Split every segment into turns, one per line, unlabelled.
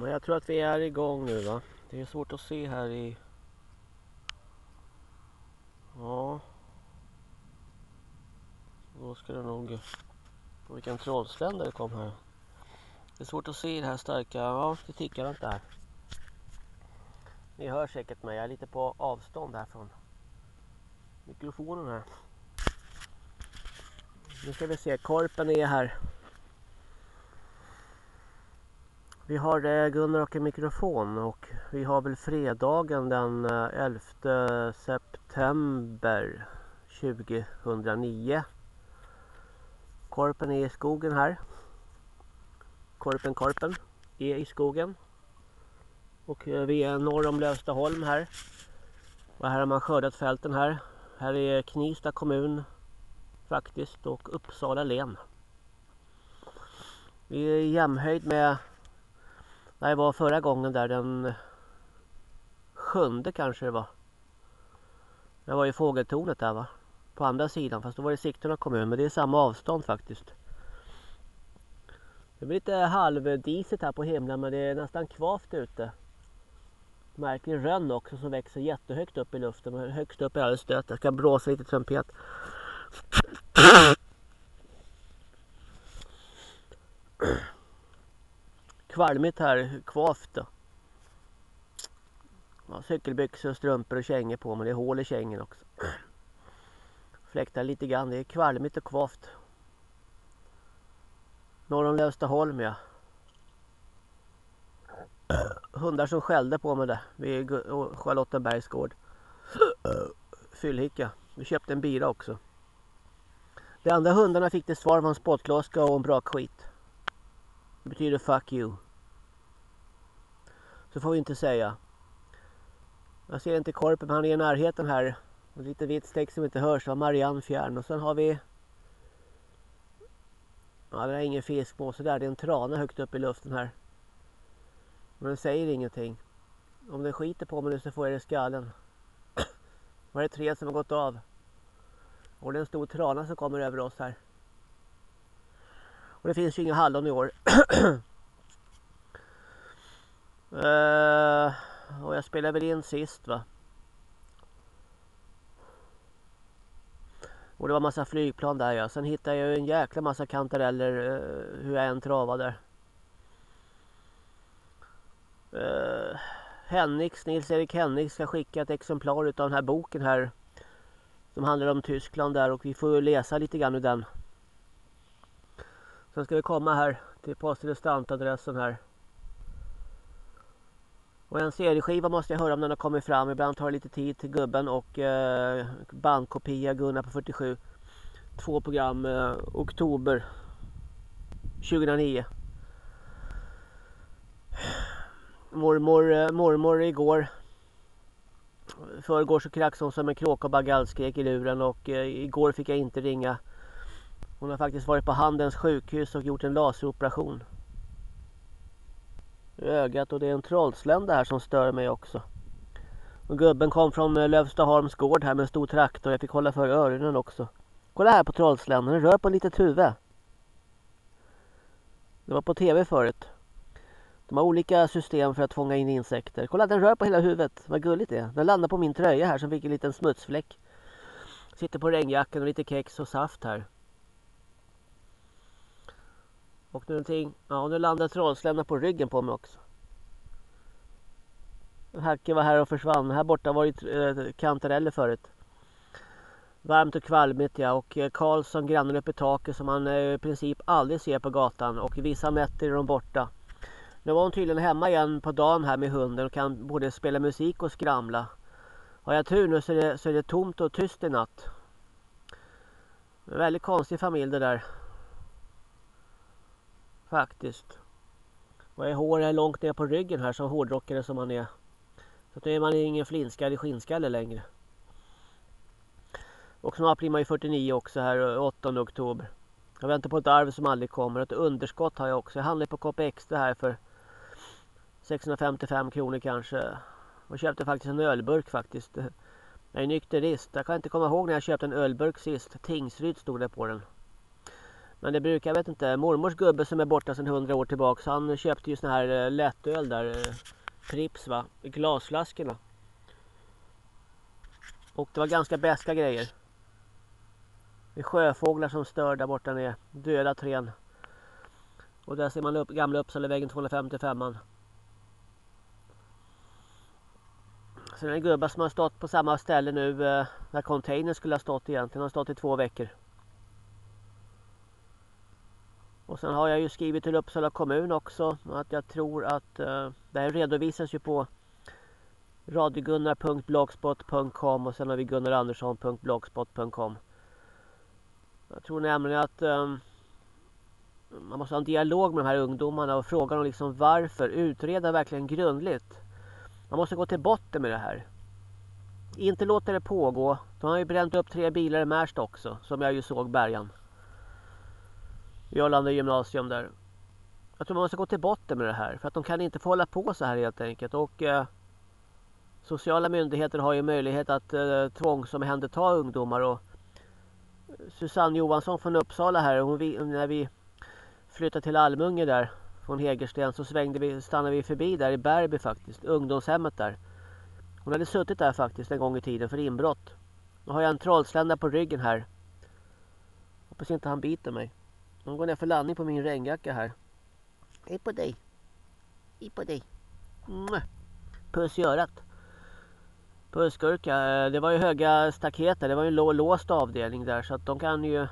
Men jag tror att vi är igång nu va. Det är svårt att se här i... Ja. Då ska det nog... Vilken trollslända det kom här. Det är svårt att se i det här starka... Ja, det tickar inte här. Ni hör säkert mig. Jag är lite på avstånd här från mikrofonen här. Nu ska vi se. Korpen är här. Vi har eh, Gunnar och en mikrofon och vi har väl fredagen den eh, 11 september 2009. Korpen är i skogen här. Korpen Korpen är i skogen. Och eh, vi är norr om Lövstaholm här. Och här har man skördat fälten här. Här är Knivsta kommun faktiskt och Uppsala län. Vi är i jämnhöjd med det var förra gången där den sjunde kanske det var. Det var ju fågeltornet där va. På andra sidan fast då var det Sigtuna kommun men det är samma avstånd faktiskt. Det blir lite halvdisigt här på himlen men det är nästan kvavt ute. Märklig rönn också som växer jättehögt upp i luften. Men högst upp är alldeles dött. Jag ska blåsa lite trumpet kvalmigt här, kvavt då. Ja, cykelbyxor, strumpor och kängor på mig. Det är hål i kängen också. Fläktar lite grann. Det är kvalmigt och kvavt. Norr om Lövstaholm ja. Hundar som skällde på mig där vid Charlottenbergs gård. Fyllhicka. Vi köpte en bira också. De andra hundarna fick det svar från spottloska och en brakskit. Det betyder fuck you. Så får vi inte säga. Jag ser inte korpen men han är i närheten här. Och lite vitt streck som inte hörs av Marianne Fjärn. Och sen har vi... Ja det är ingen fiskmås där. Det är en trana högt upp i luften här. Men den säger ingenting. Om den skiter på mig nu så får jag det i skallen. Var det tre som har gått av? Och det är en stor trana som kommer över oss här. Och det finns ju inga hallon i år. uh, och jag spelade väl in sist va. Och det var massa flygplan där ja. Sen hittade jag ju en jäkla massa kantareller uh, hur jag än travade. Eh, uh, Hennix, Nils-Erik Hennix ska skicka ett exemplar av den här boken här. Som handlar om Tyskland där och vi får läsa lite grann ur den. Sen ska vi komma här till postadressadressen här. Och en CD-skiva måste jag höra om den har kommit fram. Ibland tar det lite tid till gubben och eh, bandkopia Gunnar på 47. Två program eh, oktober 2009. Mormor, eh, mormor igår. Förrgår så kraxade hon som en kråka och bara gallskrek i luren och eh, igår fick jag inte ringa hon har faktiskt varit på Handens sjukhus och gjort en laseroperation. Ögat och det är en trollslända här som stör mig också. Och gubben kom från eh, Lövstaholms gård här med en stor traktor. Jag fick hålla för öronen också. Kolla här på trollsländan, den rör på ett litet huvud. Det var på tv förut. De har olika system för att fånga in insekter. Kolla den rör på hela huvudet. Vad gulligt det är. Den landar på min tröja här som fick en liten smutsfläck. Sitter på regnjackan och lite kex och saft här. Och någonting. Ja, nu landar trollsländan på ryggen på mig också. Hacke var här och försvann. Här borta var det eh, kantareller förut. Varmt och kvalmigt ja. Och eh, Karlsson, grannen uppe i taket som man eh, i princip aldrig ser på gatan. Och vissa nätter är de borta. Nu var hon tydligen hemma igen på dagen här med hunden och kan både spela musik och skramla. Har jag tur nu så är det, så är det tomt och tyst i natt. En väldigt konstig familj det där. Faktiskt. Och är håret långt ner på ryggen här som hårdrockare som man är. Så nu är man ingen flinskalle skinnskalle längre. Och snart blir man ju 49 också här eh, 8 oktober. Jag väntar på ett arv som aldrig kommer. Ett underskott har jag också. Jag handlar på Kopp Extra här för 655 kronor kanske. Och köpte faktiskt en ölburk faktiskt. Jag är nykterist. Jag kan inte komma ihåg när jag köpte en ölburk sist. Tingsryd stod det på den. Men det brukar, jag vet inte, mormors gubbe som är borta sedan hundra år tillbaka. Han köpte ju sån här eh, lättöl där. Eh, Pripps va, glasflaskorna. Och det var ganska bäska grejer. Det är sjöfåglar som stör där borta nere. Döda trän. Och där ser man upp, gamla Uppsalavägen 255 an Sen är det gubbar som har stått på samma ställe nu eh, där containern skulle ha stått egentligen. Den har stått i två veckor. Och sen har jag ju skrivit till Uppsala kommun också att jag tror att eh, det här redovisas ju på radiogunnar.blogspot.com och sen har vi gunnarandersson.blogspot.com Jag tror nämligen att eh, man måste ha en dialog med de här ungdomarna och fråga dem liksom varför. Utreda verkligen grundligt. Man måste gå till botten med det här. Inte låta det pågå. De har ju bränt upp tre bilar i Märsta också, som jag ju såg bärgan. Jarlanda gymnasium där. Jag tror man måste gå till botten med det här. För att de kan inte få hålla på så här helt enkelt. Och eh, Sociala myndigheter har ju möjlighet att eh, tvångsomhänderta ungdomar. Och Susanne Johansson från Uppsala här. Hon, när vi flyttade till Almunge där från Hägersten så svängde vi, stannade vi förbi där i Bärby faktiskt. Ungdomshemmet där. Hon hade suttit där faktiskt en gång i tiden för inbrott. Nu har jag en trollslända på ryggen här. Hoppas inte han biter mig. De går ner för landning på min regnjacka här. Hej på dig. Hej på dig. Puss i örat. Pussgurka. Det var ju höga staket där. Det var ju en låst avdelning där. Så att de kan ju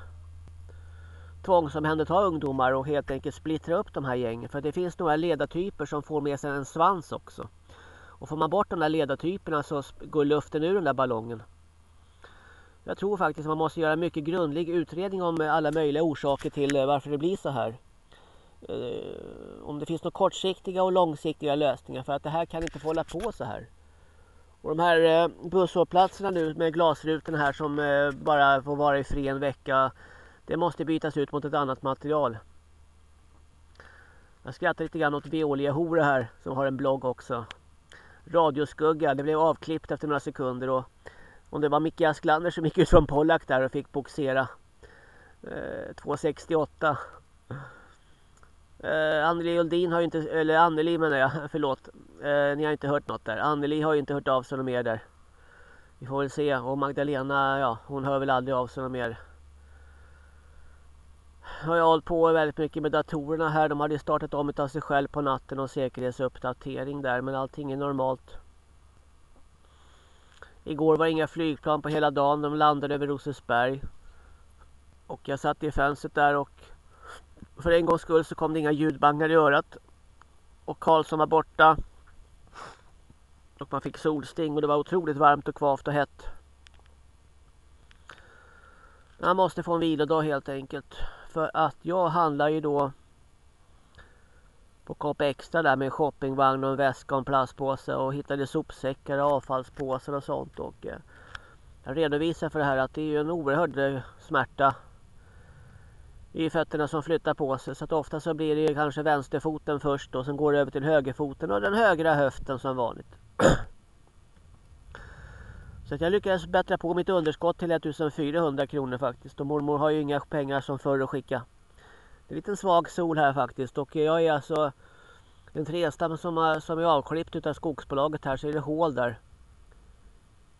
tvångsomhänderta ungdomar och helt enkelt splittra upp de här gängen. För det finns några ledartyper som får med sig en svans också. Och får man bort de där ledartyperna så går luften ur den där ballongen. Jag tror faktiskt att man måste göra mycket grundlig utredning om alla möjliga orsaker till eh, varför det blir så här. Eh, om det finns några kortsiktiga och långsiktiga lösningar för att det här kan inte få hålla på så här. Och de här eh, busshållplatserna nu med glasrutorna här som bara får vara i fri en vecka. Det måste bytas ut mot ett annat material. Jag skrattar lite grann åt Veolia Hore här som har en blogg också. Radioskugga, det blev avklippt efter några sekunder och om det var Micke Asklander som gick ut från Pollack där och fick boxera. Eh, 268. Eh, Anneli Uldin har ju inte, eller Anneli menar jag, förlåt. Eh, ni har inte hört något där. Anneli har ju inte hört av sig något mer där. Vi får väl se. Och Magdalena, ja, hon hör väl aldrig av sig något mer. Har jag hållit på väldigt mycket med datorerna här. De hade startat om av sig själv på natten och säkerhetsuppdatering där. Men allting är normalt. Igår var det inga flygplan på hela dagen. De landade över Rosersberg. Och jag satt i fönstret där och för en gångs skull så kom det inga ljudbangar i örat. Och Karlsson var borta. Och man fick solsting och det var otroligt varmt och kvavt och hett. Man måste få en vilodag helt enkelt. För att jag handlar ju då på Coop Extra där med en shoppingvagn och en väska och en plastpåse och hittade sopsäckar och avfallspåsar och sånt. Och eh, jag redovisar för det här att det är en oerhörd eh, smärta i fötterna som flyttar på sig. Så att ofta så blir det kanske vänsterfoten först och sen går det över till högerfoten och den högra höften som vanligt. Så att jag lyckades bättra på mitt underskott till 1400 kronor faktiskt. Och mormor har ju inga pengar som förr att skicka. Det är lite svag sol här faktiskt. Och jag är alltså en trästam som, som är avklippt av skogsbolaget här. Så är det hål där.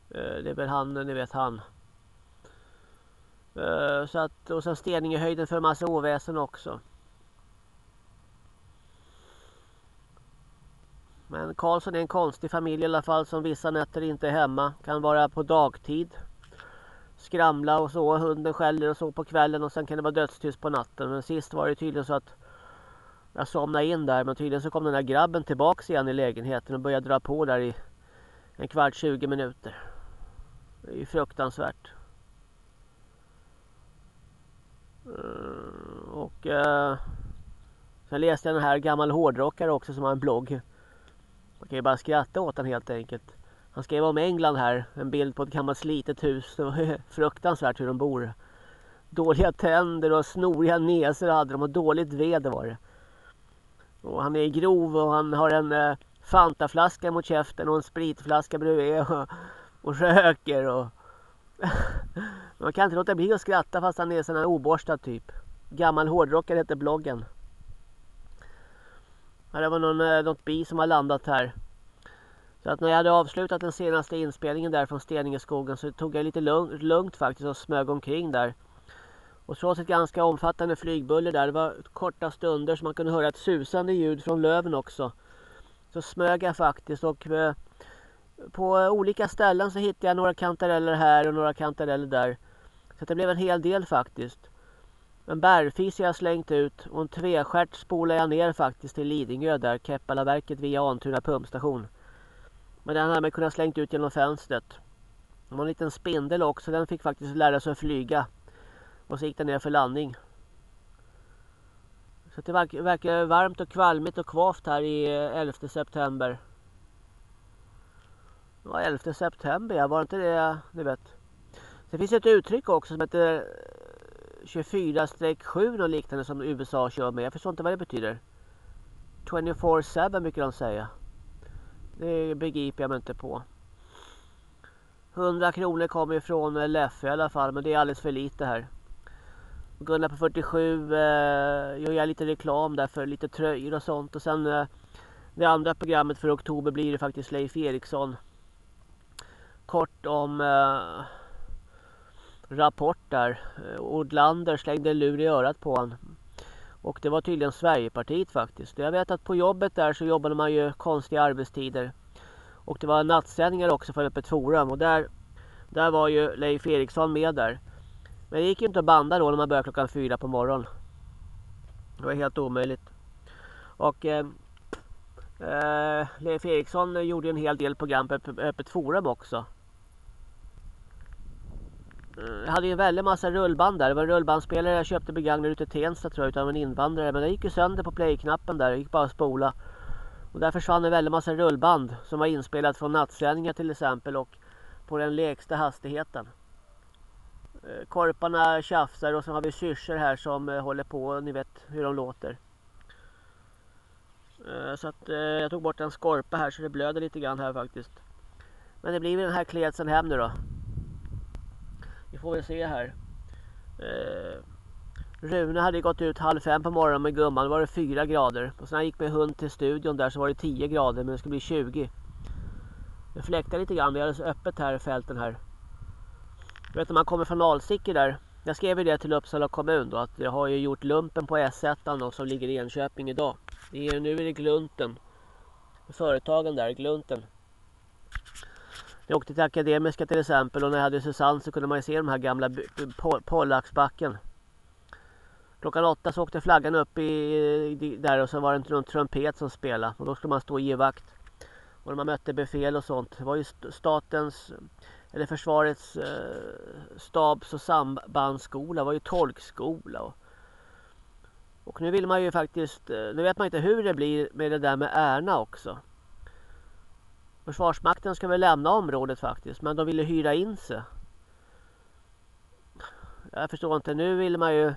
Eh, det är väl han, ni vet han. Eh, så att, och sen stening i höjden för en massa oväsen också. Men Karlsson är en konstig familj i alla fall som vissa nätter inte är hemma. Kan vara på dagtid. Skramla och så. Hunden skäller och så på kvällen och sen kan det vara dödstyst på natten. Men sist var det tydligen så att jag somnade in där. Men tydligen så kom den där grabben tillbaks igen i lägenheten och började dra på där i en kvart, 20 minuter. Det är ju fruktansvärt. Eh, och eh, sen läste jag den här gammal hårdrockare också som har en blogg. Man kan ju bara skratta åt den helt enkelt. Han skrev om England här. En bild på ett gammalt slitet hus. Det var fruktansvärt hur de bor. Dåliga tänder och snoriga näsor hade de och dåligt väder var det. Och han är grov och han har en eh, Fantaflaska mot käften och en spritflaska bredvid och, och röker. Och Man kan inte låta bli att skratta fast han är sån här oborstad typ. Gammal hårdrockare heter bloggen. Ja, det var någon, eh, något bi som har landat här. Så att när jag hade avslutat den senaste inspelningen där från Steningeskogen så tog jag lite lugnt, lugnt faktiskt och smög omkring där. Och trots ett ganska omfattande flygbuller där, det var korta stunder så man kunde höra ett susande ljud från löven också. Så smög jag faktiskt och eh, på olika ställen så hittade jag några kantareller här och några kantareller där. Så det blev en hel del faktiskt. En bärfis jag slängt ut och en tvestjärt spolade jag ner faktiskt till Lidingö där, Keppalaverket via Antuna pumpstation. Men den hade man kunnat slängt ut genom fönstret. Det var en liten spindel också, den fick faktiskt lära sig att flyga. Och så gick den ner för landning. Så det verkar varmt och kvalmigt och kvavt här i eh, 11 september. Ja, 11 september, ja, var inte det, ni vet. Det finns ett uttryck också som heter eh, 24-7 och liknande som USA kör med. Jag förstår inte vad det betyder. 24-7 brukar de säga. Det begriper jag mig inte på. 100 kronor kommer ifrån eh, Leffe i alla fall, men det är alldeles för lite här. Gunnar på 47 eh, gör jag lite reklam där för lite tröjor och sånt. Och sen eh, det andra programmet för oktober blir det faktiskt Leif Eriksson. Kort om eh, Rapport där. Eh, Ordlander slängde en lur i örat på honom. Och det var tydligen Sverigepartiet faktiskt. Jag vet att på jobbet där så jobbade man ju konstiga arbetstider. Och det var nattsändningar också för Öppet Forum. Och där, där var ju Leif Eriksson med där. Men det gick ju inte att banda då när man började klockan fyra på morgonen. Det var helt omöjligt. Och eh, eh, Leif Eriksson gjorde en hel del program på Öppet Forum också. Jag hade ju en väldig massa rullband där. Det var en rullbandspelare jag köpte begagnad ute i Tensta tror jag utav en invandrare. Men den gick ju sönder på play-knappen där. Det gick bara att spola. Och där försvann en väldig massa rullband som var inspelat från nattsändningar till exempel och på den lägsta hastigheten. Eh, korparna tjafsar och så har vi syrsor här som eh, håller på. Ni vet hur de låter. Eh, så att jag tog bort en skorpa här så det blöder lite grann här faktiskt. Men det blir den här klädseln hem nu då. Vi får väl se här. Eh, Rune hade gått ut halv fem på morgonen med gumman. Då var det fyra grader. Och sen när han gick med hund till studion där så var det 10 grader. Men det ska bli 20. Det fläktar lite grann. Det är alldeles öppet här i fälten här. Jag vet när man kommer från Alsike där. Jag skrev ju det till Uppsala kommun då. Att jag har ju gjort lumpen på S1 då, som ligger i Enköping idag. Det är, nu är det Glunten. Företagen där, Glunten. Jag åkte till Akademiska till exempel och när jag hade Susanne så kunde man ju se de här gamla Pollaxbacken. Klockan åtta så åkte flaggan upp i, där och så var det någon trumpet som spelade och då skulle man stå och ge vakt. Och när man mötte befäl och sånt. Det var ju statens eller försvarets eh, stabs och sambandsskola. Det var ju tolkskola. Och, och nu vill man ju faktiskt, eh, nu vet man inte hur det blir med det där med Ärna också. Försvarsmakten ska väl lämna området faktiskt. Men de ville hyra in sig. Jag förstår inte. Nu vill man ju...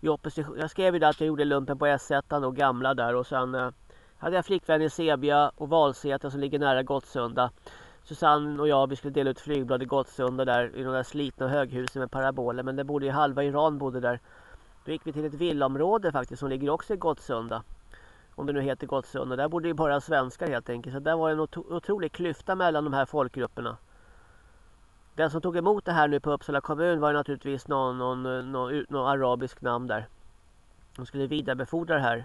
I opposition. Jag skrev ju där att jag gjorde lumpen på S1 och gamla där. Och sen eh, hade jag flickvän i Sebia och Valsäter som ligger nära Gottsunda. Susanne och jag vi skulle dela ut flygblad i Gottsunda där i de där slitna höghusen med paraboler. Men det bodde ju halva Iran bodde där. Då gick vi till ett villaområde faktiskt som ligger också i Gottsunda om det nu heter Gottsunda. Där bodde ju bara svenskar helt enkelt. Så där var det en otrolig klyfta mellan de här folkgrupperna. Den som tog emot det här nu på Uppsala kommun var naturligtvis någon, någon, någon, någon arabisk namn där. De skulle vidarebefordra det här.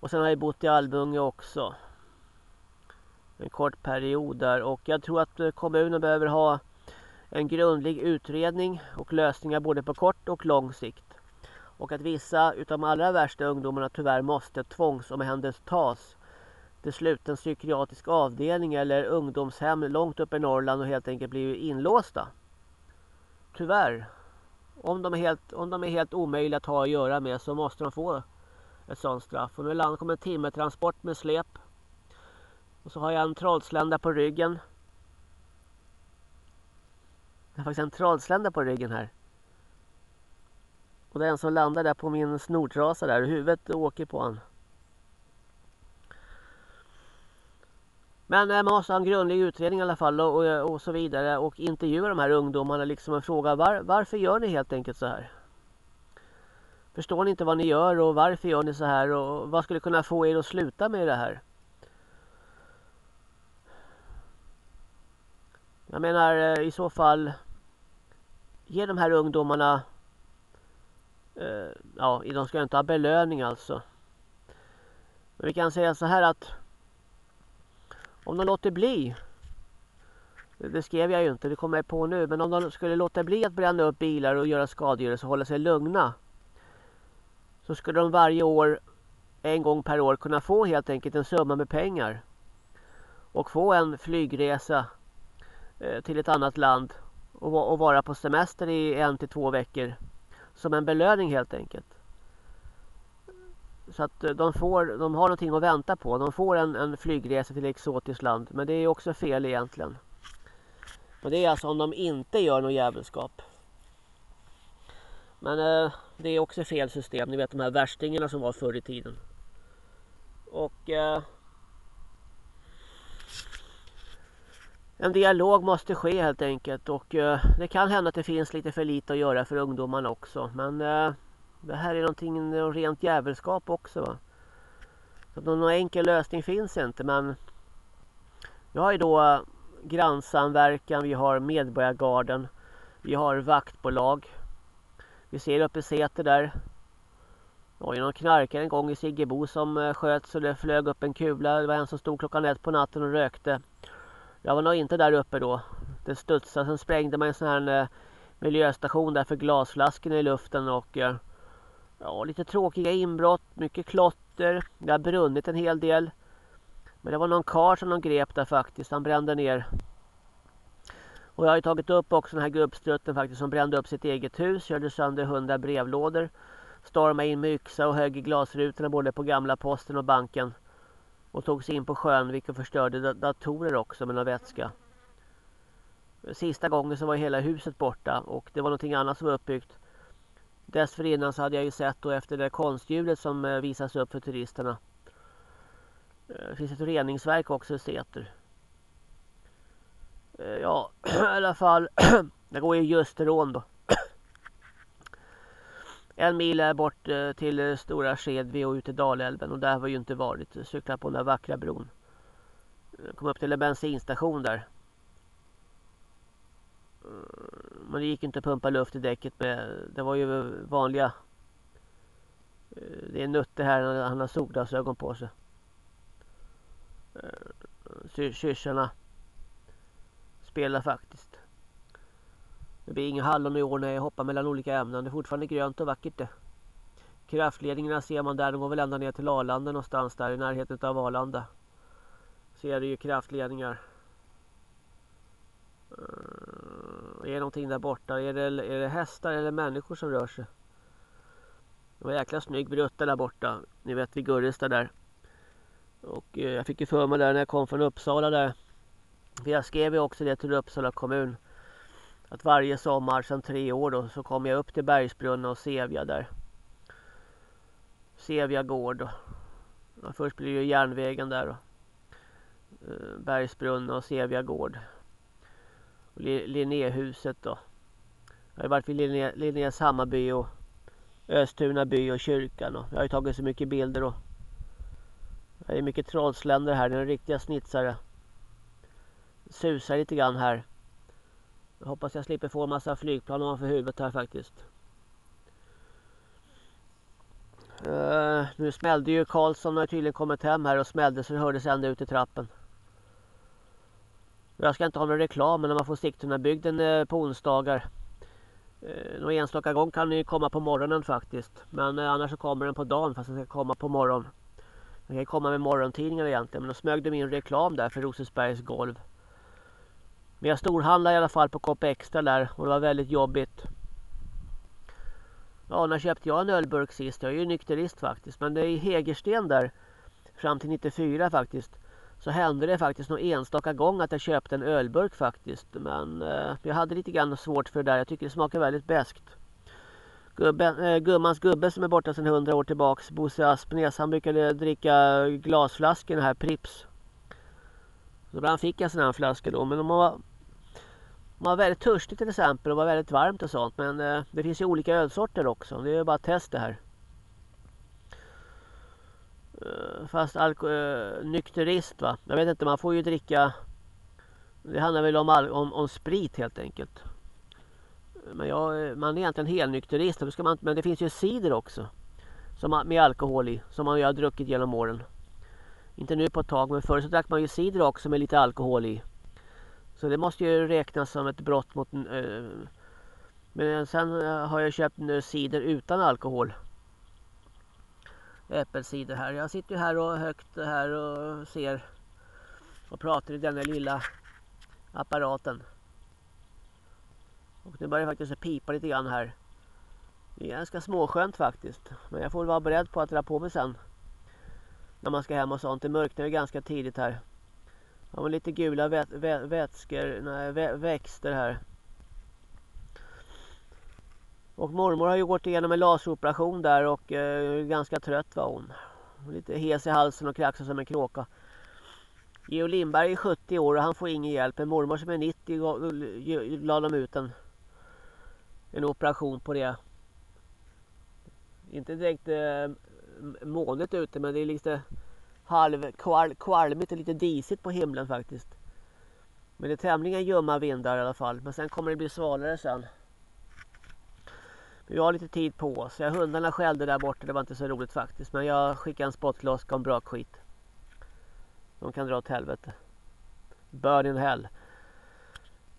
Och sen har jag bott i Albunge också. En kort period där. Och jag tror att eh, kommunen behöver ha en grundlig utredning och lösningar både på kort och lång sikt. Och att vissa utav de allra värsta ungdomarna tyvärr måste tvångsomhändertas till sluten psykiatrisk avdelning eller ungdomshem långt upp i Norrland och helt enkelt blir inlåsta. Tyvärr. Om de, är helt, om de är helt omöjliga att ha att göra med så måste de få ett sådant straff. Och nu land kommer en timmertransport med släp. Och så har jag en trollslända på ryggen. Jag har faktiskt en trollslända på ryggen här. Och det är en som landar där på min snortrasa där. Huvudet åker på han. Men man måste ha en grundlig utredning i alla fall och, och, och så vidare. Och intervjua de här ungdomarna liksom och fråga var, varför gör ni helt enkelt så här? Förstår ni inte vad ni gör och varför gör ni så här och vad skulle kunna få er att sluta med det här? Jag menar eh, i så fall ge de här ungdomarna eh, ja, de ska inte ha belöning alltså. Men vi kan säga så här att om de låter bli det skrev jag ju inte, det kommer jag på nu. Men om de skulle låta bli att bränna upp bilar och göra skadegörelse och hålla sig lugna. Så skulle de varje år, en gång per år, kunna få helt enkelt en summa med pengar. Och få en flygresa eh, till ett annat land. Och vara på semester i en till två veckor. Som en belöning helt enkelt. Så att eh, de, får, de har någonting att vänta på. De får en, en flygresa till ett exotiskt land. Men det är också fel egentligen. Men det är alltså om de inte gör någon jävelskap. Men eh, det är också fel system. Ni vet de här värstingarna som var förr i tiden. Och eh, en dialog måste ske helt enkelt. Och eh, det kan hända att det finns lite för lite att göra för ungdomarna också. Men eh, det här är någonting rent jävelskap också. Va? Så någon enkel lösning finns inte. Men vi har ju då eh, grannsamverkan, vi har Medborgargarden, vi har vaktbolag. Vi ser uppe i Säter där. Det var ju någon knarkare en gång i Siggebo som sköts sköt så det flög upp en kula. Det var en som stod klockan ett på natten och rökte. Jag var nog inte där uppe då. Det studsade. Sen sprängde man en sån här eh, miljöstation där för glasflaskorna i luften och eh, ja, lite tråkiga inbrott, mycket klotter. Det har brunnit en hel del. Men det var någon kar som de grep där faktiskt. Han brände ner. Och jag har ju tagit upp också den här gubbstrutten faktiskt som brände upp sitt eget hus. Körde sönder hundra brevlådor. Stormade in med yxa och högg i glasrutorna både på gamla posten och banken. Och tog sig in på sjön vilket förstörde datorer också med någon vätska. Sista gången så var hela huset borta och det var någonting annat som var uppbyggt. Dessförinnan så hade jag ju sett då efter det konsthjulet som eh, visas upp för turisterna. Det finns ett reningsverk också i Säter. Eh, ja, i alla fall. det går ju just rån då. En mil bort eh, till eh, Stora Skedvi och ut till Dalälven och där har vi ju inte varit. Eh, Cyklar på den där vackra bron. Kom upp till en bensinstation där. Men det gick inte att pumpa luft i däcket med. Det var ju vanliga. Det är Nutte här. Han har solglasögon på sig. Kyrkorna syrsarna spelar faktiskt. Det blir inga hallon i år när jag hoppar mellan olika ämnen. Det är fortfarande grönt och vackert det. Kraftledningarna ser man där. De går väl ända ner till Arlanda någonstans där i närheten av Arlanda. Ser du ju kraftledningar. Eh, är det någonting där borta? Är det, är det hästar eller människor som rör sig? Det var jäkla snygg brutta där borta. Ni vet vid Gurresta där. Och eh, jag fick ju för mig där när jag kom från Uppsala där. För jag skrev ju också det till Uppsala kommun. Att varje sommar sedan tre år då så kom jag upp till Bergsbrunna och Sevja där. Sevja gård då. Ja, först blir det ju järnvägen där då. Eh, Bergsbrunna och Sevja gård. Och Linnéhuset då. Jag har varit vid Linné, Linnés Hammarby och Östuna by och kyrkan. Och jag har ju tagit så mycket bilder och det är mycket trollsländer här. Det är en riktiga snitsare. Susar lite grann här. Jag hoppas jag slipper få en massa flygplan ovanför huvudet här faktiskt. Uh, nu smällde ju Karlsson har tydligen kommit hem här och smällde så det hördes ända ut i trappen. Jag ska inte ha någon reklam men när man får Sigtunabygden uh, eh, på onsdagar. Uh, någon enstaka gång kan den ju komma på morgonen faktiskt. Men uh, annars så kommer den på dagen fast den ska komma på morgonen. Den kan komma med morgontidningar egentligen. Men då smög de in reklam där för Rosensbergs golv. Men jag storhandlade i alla fall på Coop Extra där. Och det var väldigt jobbigt. Ja, när köpte jag en ölburk sist? Jag är ju nykterist faktiskt. Men det är i Hägersten där. Fram till 94 faktiskt. Så hände det faktiskt någon enstaka gång att jag köpte en ölburk faktiskt. Men eh, jag hade lite grann svårt för det där. Jag tycker det smakar väldigt bäst. Gubben, eh, gummans gubbe som är borta sedan hundra år tillbaks, Bosse Aspnäs, han brukade dricka glasflaskor, den här Prips. Så ibland fick jag sådana här flaskor då, men de var, var väldigt törstig till exempel och var väldigt varmt och sånt. Men eh, det finns ju olika ölsorter också, det är bara att testa här. Eh, fast alko- eh, nykterist va. Jag vet inte, man får ju dricka. Det handlar väl om, om, om sprit helt enkelt. Men jag, man är egentligen helnykterist. Då ska man, men det finns ju cider också. Som, med alkohol i. Som man ju har druckit genom åren. Inte nu på ett tag men förr så drack man ju cider också med lite alkohol i. Så det måste ju räknas som ett brott mot... Eh, men sen eh, har jag köpt cider utan alkohol. Äppelcider här. Jag sitter ju här och högt här och ser och pratar i denna lilla apparaten. Och nu börjar det faktiskt pipa lite grann här. Det är ganska småskönt faktiskt. Men jag får vara beredd på att dra på mig sen. När man ska hem och sånt. Det mörknar ju ganska tidigt här. Ja, men lite gula vä vä vätskor, nej, vä växter här. Och mormor har ju gått igenom en laseroperation där och eh, ganska trött var hon. Lite hes i halsen och kraxar som en kråka. Geo Lindberg är 70 år och han får ingen hjälp. En mormor som är 90 la de ut en, en operation på det. Inte direkt eh, molnigt ute men det är lite halv kval, kvalmigt och lite disigt på himlen faktiskt. Men det är tämligen ljumma vindar i alla fall. Men sen kommer det bli svalare sen. Vi har lite tid på oss. Jag, hundarna skällde där borta. Det var inte så roligt faktiskt. Men jag skickade en spottloska om brakskit. De kan dra åt helvete. Burn in hell.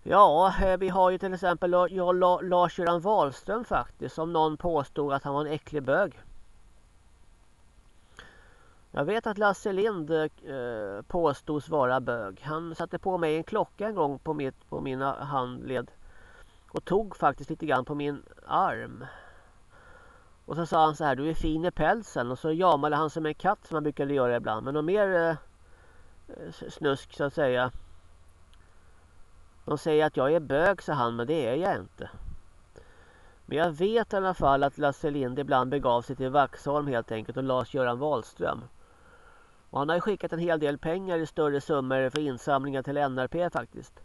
Ja, eh, vi har ju till exempel Lars-Göran Wahlström faktiskt. Som någon påstod att han var en äcklig bög. Jag vet att Lasse Lind eh, påstods vara bög. Han satte på mig en klocka en gång på, mitt, på mina handled. Och tog faktiskt lite grann på min arm. Och så sa han så här, du är fin i pälsen. Och så jamade han som en katt som han brukade göra ibland. Men något mer eh, snusk så att säga. De säger att jag är bög, sa han, men det är jag inte. Men jag vet i alla fall att Lasse Lind ibland begav sig till Vaxholm helt enkelt och Lars-Göran Wahlström. Och han har skickat en hel del pengar i större summor för insamlingar till NRP faktiskt.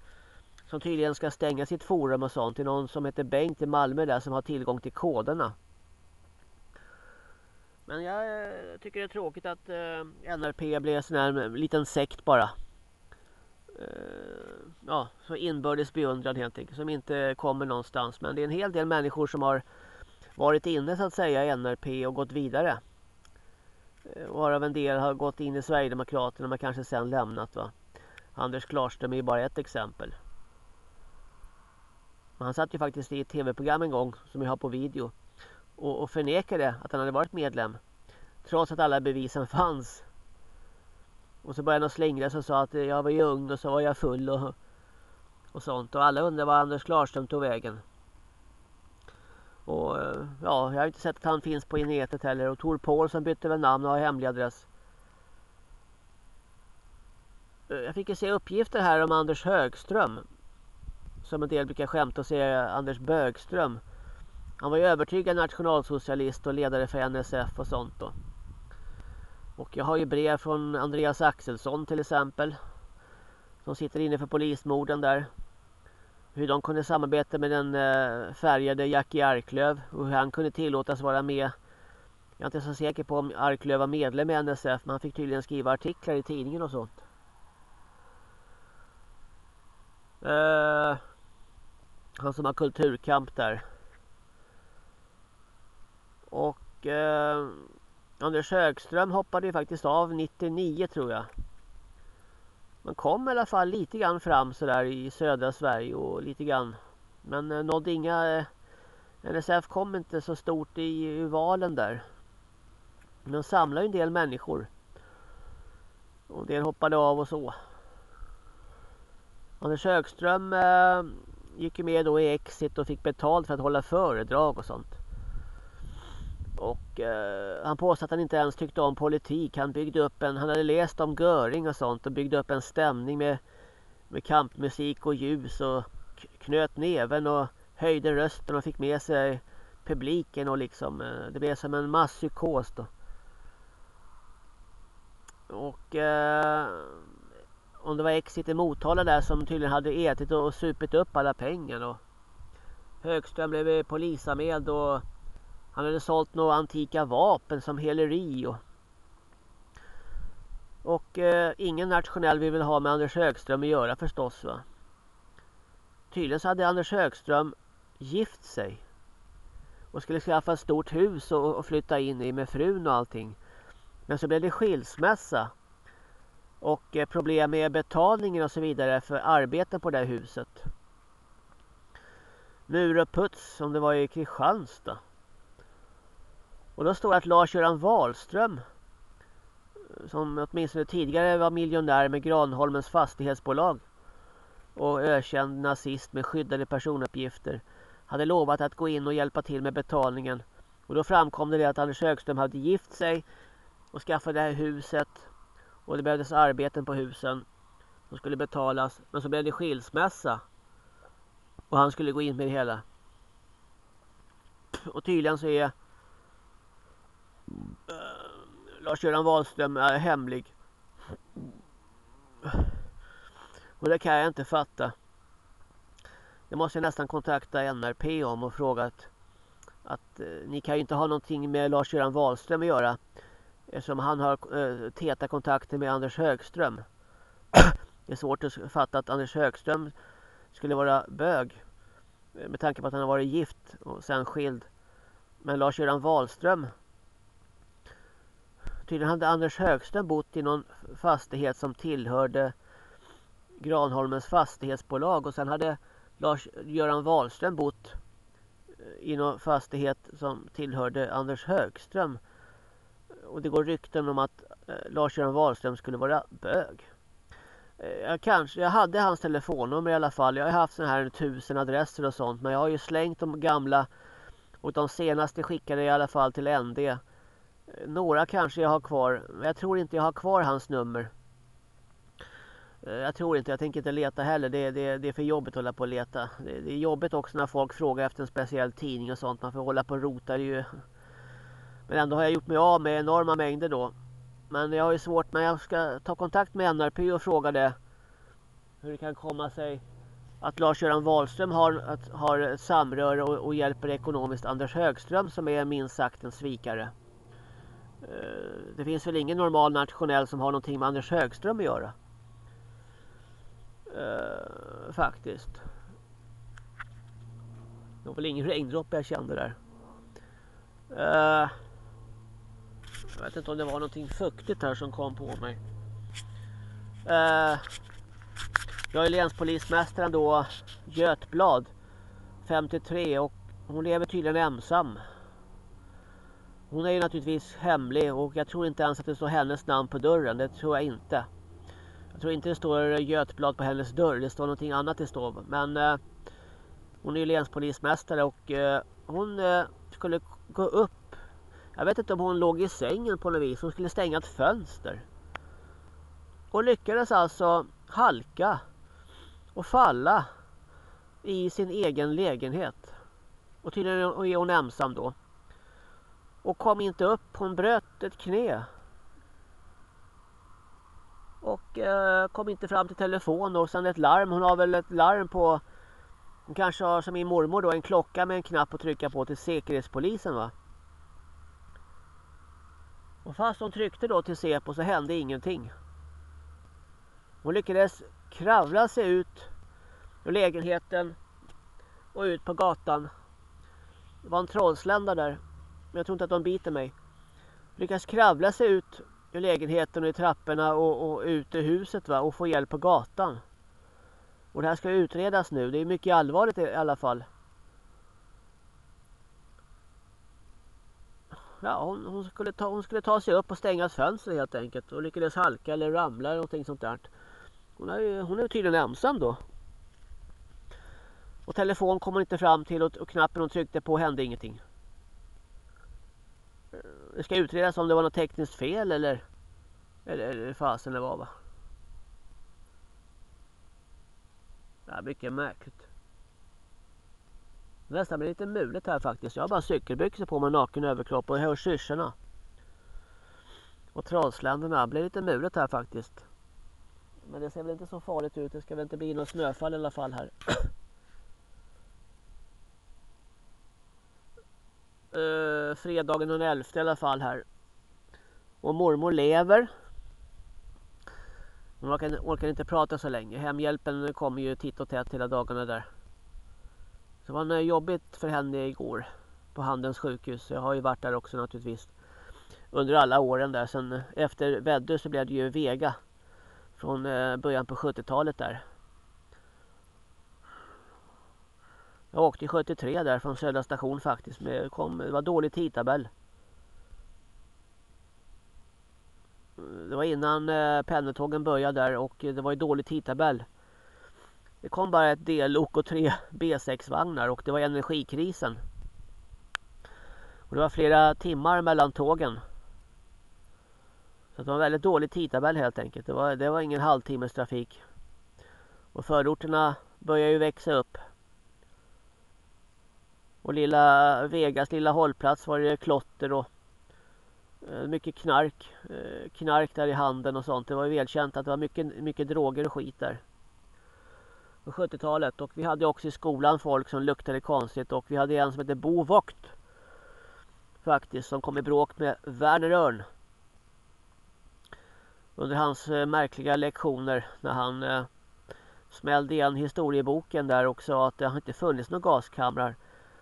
Som tydligen ska stänga sitt forum och sånt till någon som heter Bengt i Malmö där som har tillgång till koderna. Men jag eh, tycker det är tråkigt att eh, NRP blir en sån här eh, liten sekt bara. Ja, så inbördes beundran helt enkelt. Som inte kommer någonstans. Men det är en hel del människor som har varit inne så att säga i NRP och gått vidare. Eh, varav en del har gått in i Sverigedemokraterna men kanske sen lämnat va. Anders Klarström är ju bara ett exempel. Han satt ju faktiskt i ett tv-program en gång som jag har på video. Och, och förnekade att han hade varit medlem. Trots att alla bevisen fanns. Och så började han slingra sig och sa att jag var ju ung och så var jag full och, och sånt. Och alla undrar var Anders Klarström tog vägen. Och ja, jag har inte sett att han finns på nätet heller. Och Tor Paulsson bytte väl namn och har hemlig adress. Eh, jag fick ju se uppgifter här om Anders Högström. Som en del brukar skämta och säga Anders Bögström. Han var ju övertygad nationalsocialist och ledare för NSF och sånt då. Och jag har ju brev från Andreas Axelsson till exempel. Som sitter inne för polismorden där. Hur de kunde samarbeta med den eh, färgade Jackie Arklöv. Och hur han kunde tillåtas vara med. Jag är inte så säker på om Arklöv var medlem i NSF. Men han fick tydligen skriva artiklar i tidningen och sånt. Uh, han som har kulturkamp där. Och uh, Anders Högström hoppade ju faktiskt av 99 tror jag. Man kom i alla fall lite grann fram sådär i södra Sverige och lite grann. Men eh, nådde inga... Eh, NSF kom inte så stort i, i valen där. Men de samlade ju en del människor. Och en del hoppade av och så. Anders Högström eh, gick ju med då i Exit och fick betalt för att hålla föredrag och sånt. Och eh, han påstod att han inte ens tyckte om politik. Han byggde upp en, han hade läst om Göring och sånt och byggde upp en stämning med, med kampmusik och ljus och knöt näven och höjde rösten och fick med sig publiken och liksom eh, det blev som en masspsykos då. Och eh, om det var Exit i Motala där som tydligen hade ätit och supit upp alla pengar och Högström blev polisanmäld och han hade sålt några antika vapen som heleri och Och eh, ingen nationell vill väl ha med Anders Högström att göra förstås va. Tydligen så hade Anders Högström gift sig. Och skulle skaffa ett stort hus och, och flytta in i med frun och allting. Men så blev det skilsmässa. Och eh, problem med betalningen och så vidare för arbeten på det här huset. Mur och puts som det var i Kristianstad. Och då står det att Lars-Göran Wahlström som åtminstone tidigare var miljonär med Granholmens fastighetsbolag och ökänd nazist med skyddade personuppgifter hade lovat att gå in och hjälpa till med betalningen. Och då framkom det att Anders Högström hade gift sig och skaffat det här huset och det behövdes arbeten på husen som skulle betalas. Men så blev det skilsmässa och han skulle gå in med det hela. Och tydligen så är Eh, Lars-Göran Wahlström är hemlig. Och det kan jag inte fatta. Det måste jag nästan kontakta NRP om och fråga att, att eh, ni kan ju inte ha någonting med Lars-Göran Wahlström att göra. Eftersom han har eh, täta kontakter med Anders Högström. det är svårt att fatta att Anders Högström skulle vara bög. Eh, med tanke på att han har varit gift och sen skild. Men Lars-Göran Wahlström Tydligen hade Anders Högström bott i någon fastighet som tillhörde Granholmens fastighetsbolag och sen hade Lars-Göran Wahlström bott eh, i någon fastighet som tillhörde Anders Högström. Och det går rykten om att eh, Lars-Göran Wahlström skulle vara bög. Eh, jag, kanske, jag hade hans telefonnummer i alla fall. Jag har haft sådana här tusen adresser och sånt. Men jag har ju slängt de gamla. Och de senaste skickade jag i alla fall till ND. Några kanske jag har kvar. Men jag tror inte jag har kvar hans nummer. Eh, jag tror inte, jag tänker inte leta heller. Det, det, det är för jobbigt att hålla på och leta. Det, det, är jobbigt också när folk frågar efter en speciell tidning och sånt. Man får hålla på och rota. Det ju... Men ändå har jag gjort mig av med enorma mängder då. Men jag har ju svårt, men jag ska ta kontakt med NRP och fråga det. Hur det kan komma sig att Lars-Göran Wahlström har, har samröre och, och hjälper ekonomiskt Anders Högström som är minst sagt en svikare. Eh, det finns väl ingen normal nationell som har någonting med Anders Högström att göra. Uh, faktiskt. Det var väl ingen regndroppe jag kände där. Uh, jag vet inte om det var någonting fuktigt här som kom på mig. Uh, jag är länspolismästaren då, Götblad, 53 och hon lever tydligen ensam. Hon är ju naturligtvis hemlig och jag tror inte ens att det står hennes namn på dörren. Det tror jag inte. Jag tror inte det står Götblad på hennes dörr. Det står någonting annat det står. Men eh, hon är ju länspolismästare och eh, hon eh, skulle gå upp. Jag vet inte om hon låg i sängen på något vis. Hon skulle stänga ett fönster. Och lyckades alltså halka och falla i sin egen lägenhet. Och tydligen är hon ensam då och kom inte upp. Hon bröt ett knä. Och eh, kom inte fram till telefon och sen ett larm. Hon har väl ett larm på... Hon kanske har som min mormor då en klocka med en knapp att trycka på till säkerhetspolisen va. Och fast hon tryckte då till Säpo så hände ingenting. Hon lyckades kravla sig ut ur lägenheten och ut på gatan. Det var en trollslända där. Men jag tror inte att de biter mig. Lyckas kravla sig ut ur lägenheten och i trapporna och, och ut ur huset va? och få hjälp på gatan. Och det här ska utredas nu. Det är mycket allvarligt i alla fall. Ja, hon, hon, skulle ta, hon skulle ta sig upp och stänga fönstret helt enkelt. Och lyckades halka eller ramla eller någonting sånt där. Hon är, hon är tydligen ensam då. Och telefon kom hon inte fram till och, och knappen hon tryckte på hände ingenting det ska utredas om det var något tekniskt fel eller eller, eller fasen det var va. Det är mycket märkligt. Nästan blir lite mulet här faktiskt. Jag har bara cykelbyxor på mig naken överkropp och hör syrsorna. Och trollsländerna blir lite mulet här faktiskt. Men det ser väl inte så farligt ut. Det ska väl inte bli något snöfall i alla fall här. eh, fredagen den 11 i alla fall här. Och mormor lever. Hon orkar, orkar inte prata så länge. Hemhjälpen kommer ju titt och tätt hela dagarna där. Så det var jobbigt för henne igår på Handens sjukhus. Jag har ju varit där också naturligtvis. Under alla åren där. Sen efter Väddö så blev det ju Vega. Från eh, början på 70-talet där. Jag åkte 73 där från Södra station faktiskt. Men kom, det var dålig tidtabell. Det var innan eh, pendeltågen började där och det var ju dålig tidtabell. Det kom bara ett dellok och tre B6-vagnar och det var energikrisen. Och det var flera timmar mellan tågen. Så det var en väldigt dålig tidtabell helt enkelt. Det var, det var ingen halvtimmes trafik. Och förorterna börjar ju växa upp. Och lilla Vegas lilla hållplats var det klotter och eh, mycket knark. Eh, knark där i handen och sånt. Det var ju välkänt att det var mycket, mycket droger och skit där. På 70-talet. Och vi hade också i skolan folk som luktade konstigt. Och vi hade en som hette Bo Vogt. Faktiskt som kom i bråk med Werner Örn. Under hans eh, märkliga lektioner när han smällde igen historieboken där och sa att det har inte funnits några gaskamrar.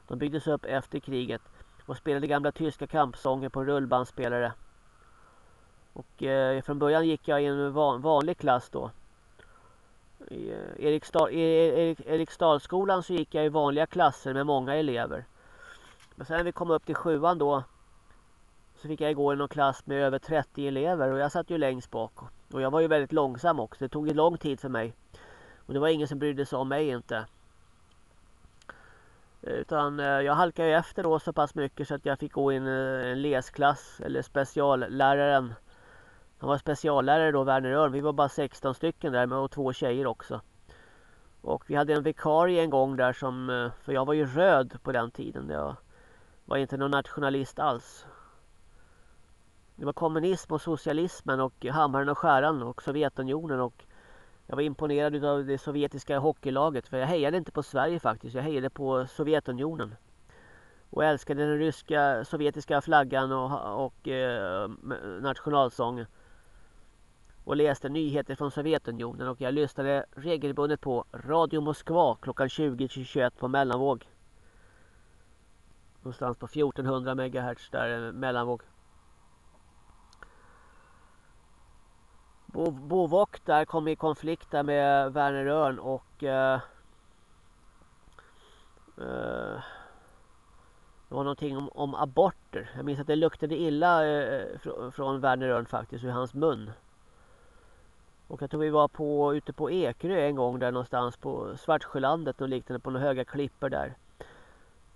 De byggdes upp efter kriget och spelade gamla tyska kampsånger på rullbandspelare. Och eh, från början gick jag i en van, vanlig klass då. I eh, Eriksdal, Erik, Eriksdalsskolan så gick jag i vanliga klasser med många elever. Men sen när vi kom upp till sjuan då så fick jag gå i någon klass med över 30 elever och jag satt ju längst bak. Och jag var ju väldigt långsam också. Det tog ju lång tid för mig. Och det var ingen som brydde sig om mig inte. Eh, utan eh, jag halkade efter då så pass mycket så att jag fick gå in eh, en läsklass eller specialläraren. Han var speciallärare då, Werner Örn. Vi var bara 16 stycken där med och två tjejer också. Och vi hade en vikarie en gång där som, för jag var ju röd på den tiden. Jag var inte någon nationalist alls. Det var kommunism och socialismen och hammaren och skäran och Sovjetunionen och jag var imponerad av det sovjetiska hockeylaget. För jag hejade inte på Sverige faktiskt. Jag hejade på Sovjetunionen. Och älskade den ryska sovjetiska flaggan och, och eh, nationalsången. Och läste nyheter från Sovjetunionen. Och jag lyssnade regelbundet på Radio Moskva klockan 20-21 på mellanvåg. Någonstans på 1400 MHz där eh, mellanvåg. Bo, Bovok där kom i konflikt där med Werner Örn och eh, eh, det var någonting om, om, aborter. Jag minns att det luktade illa eh, fr från Werner Örn faktiskt ur hans mun. Och jag tror vi var på, ute på Ekerö en gång där någonstans på Svartsjölandet och liknande på några höga klippor där.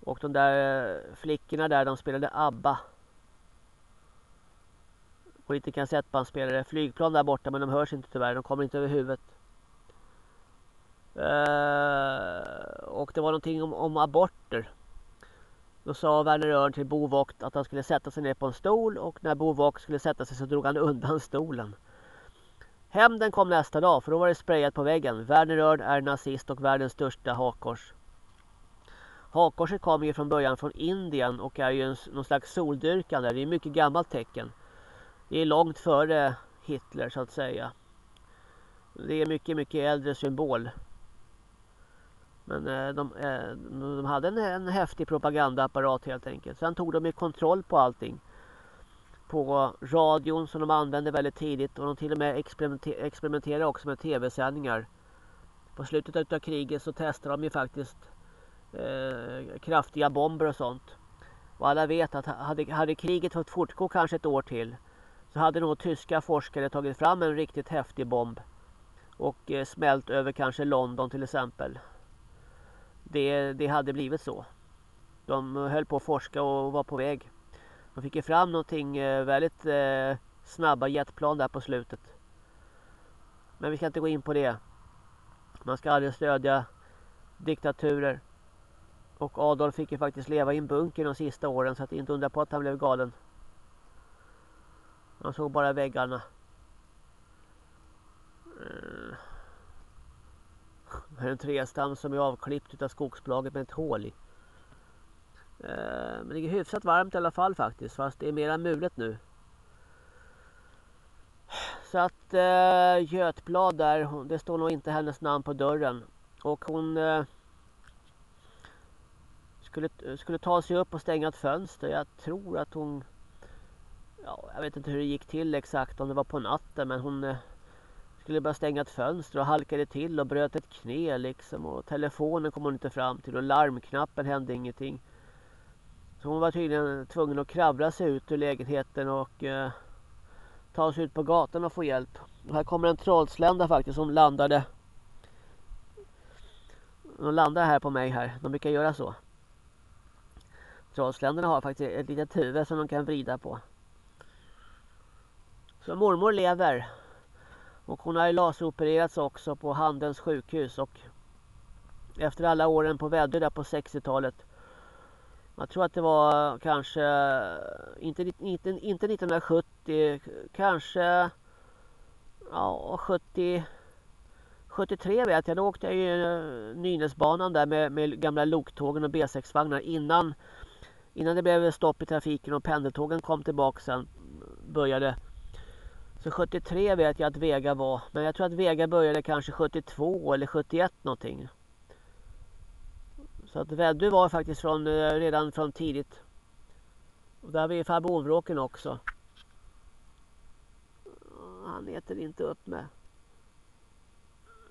Och de där eh, flickorna där de spelade ABBA. Och lite kassettbandspelare. Flygplan där borta men de hörs inte tyvärr. De kommer inte över huvudet. Uh, och det var någonting om, om aborter. Då sa Werner Örn till Bo att han skulle sätta sig ner på en stol och när Bo skulle sätta sig så drog han undan stolen. Hämnden kom nästa dag för då var det sprayat på väggen. Werner Örn är nazist och världens största hakkors. Hakkorset kommer ju från början från Indien och är ju en, någon slags soldyrkande. Det är ett mycket gammalt tecken. Det är långt före Hitler så att säga. Det är mycket, mycket äldre symbol. Men eh, de, eh, de hade en, en häftig propagandaapparat helt enkelt. Sen tog de ju kontroll på allting. På radion som de använde väldigt tidigt och de till och med experimenter experimenterade också med tv-sändningar. På slutet av kriget så testade de ju faktiskt eh, kraftiga bomber och sånt. Och alla vet att hade, hade kriget fått fortgå kanske ett år till så hade nog tyska forskare tagit fram en riktigt häftig bomb och eh, smält över kanske London till exempel. Det, det hade blivit så. De höll på att forska och var på väg. De fick ju fram någonting eh, väldigt eh, snabba jetplan där på slutet. Men vi ska inte gå in på det. Man ska aldrig stödja diktaturer. Och Adolf fick ju faktiskt leva i en bunker de sista åren så att inte undra på att han blev galen. Man såg bara väggarna. Det Här är en trästam som är avklippt av skogsbolaget med ett hål i. Eh, men det är hyfsat varmt i alla fall faktiskt. Fast det är mera mulet nu. Så att eh, Götblad där, det står nog inte hennes namn på dörren. Och hon eh, skulle, skulle ta sig upp och stänga ett fönster. Jag tror att hon... Ja, jag vet inte hur det gick till exakt, om det var på natten. Men hon eh, skulle bara stänga ett fönster och halkade till och bröt ett knä liksom. Och telefonen kom hon inte fram till och larmknappen hände ingenting. Så hon var tydligen tvungen att kravla sig ut ur lägenheten och eh, ta sig ut på gatan och få hjälp. Och här kommer en trollslända faktiskt som landade. De landar här på mig här. De brukar göra så. Trollsländerna har faktiskt ett litet huvud som de kan vrida på. Så mormor lever. Och hon har ju laseropererats också på Handens sjukhus. Och efter alla åren på Väddö där på 60-talet. Jag tror att det var kanske inte, inte, inte 1970, kanske ja, 70, 73 vet jag. Då åkte jag ju eh, Nynäsbanan där med, med gamla loktågen och B6-vagnar innan Innan det blev stopp i trafiken och pendeltågen kom tillbaka sen började. Så 73 vet jag att Vega var. Men jag tror att Vega började kanske 72 eller 71 någonting. Så att Väddö var faktiskt från, eh, redan från tidigt. Och där har vi farbror också. Han äter inte upp med.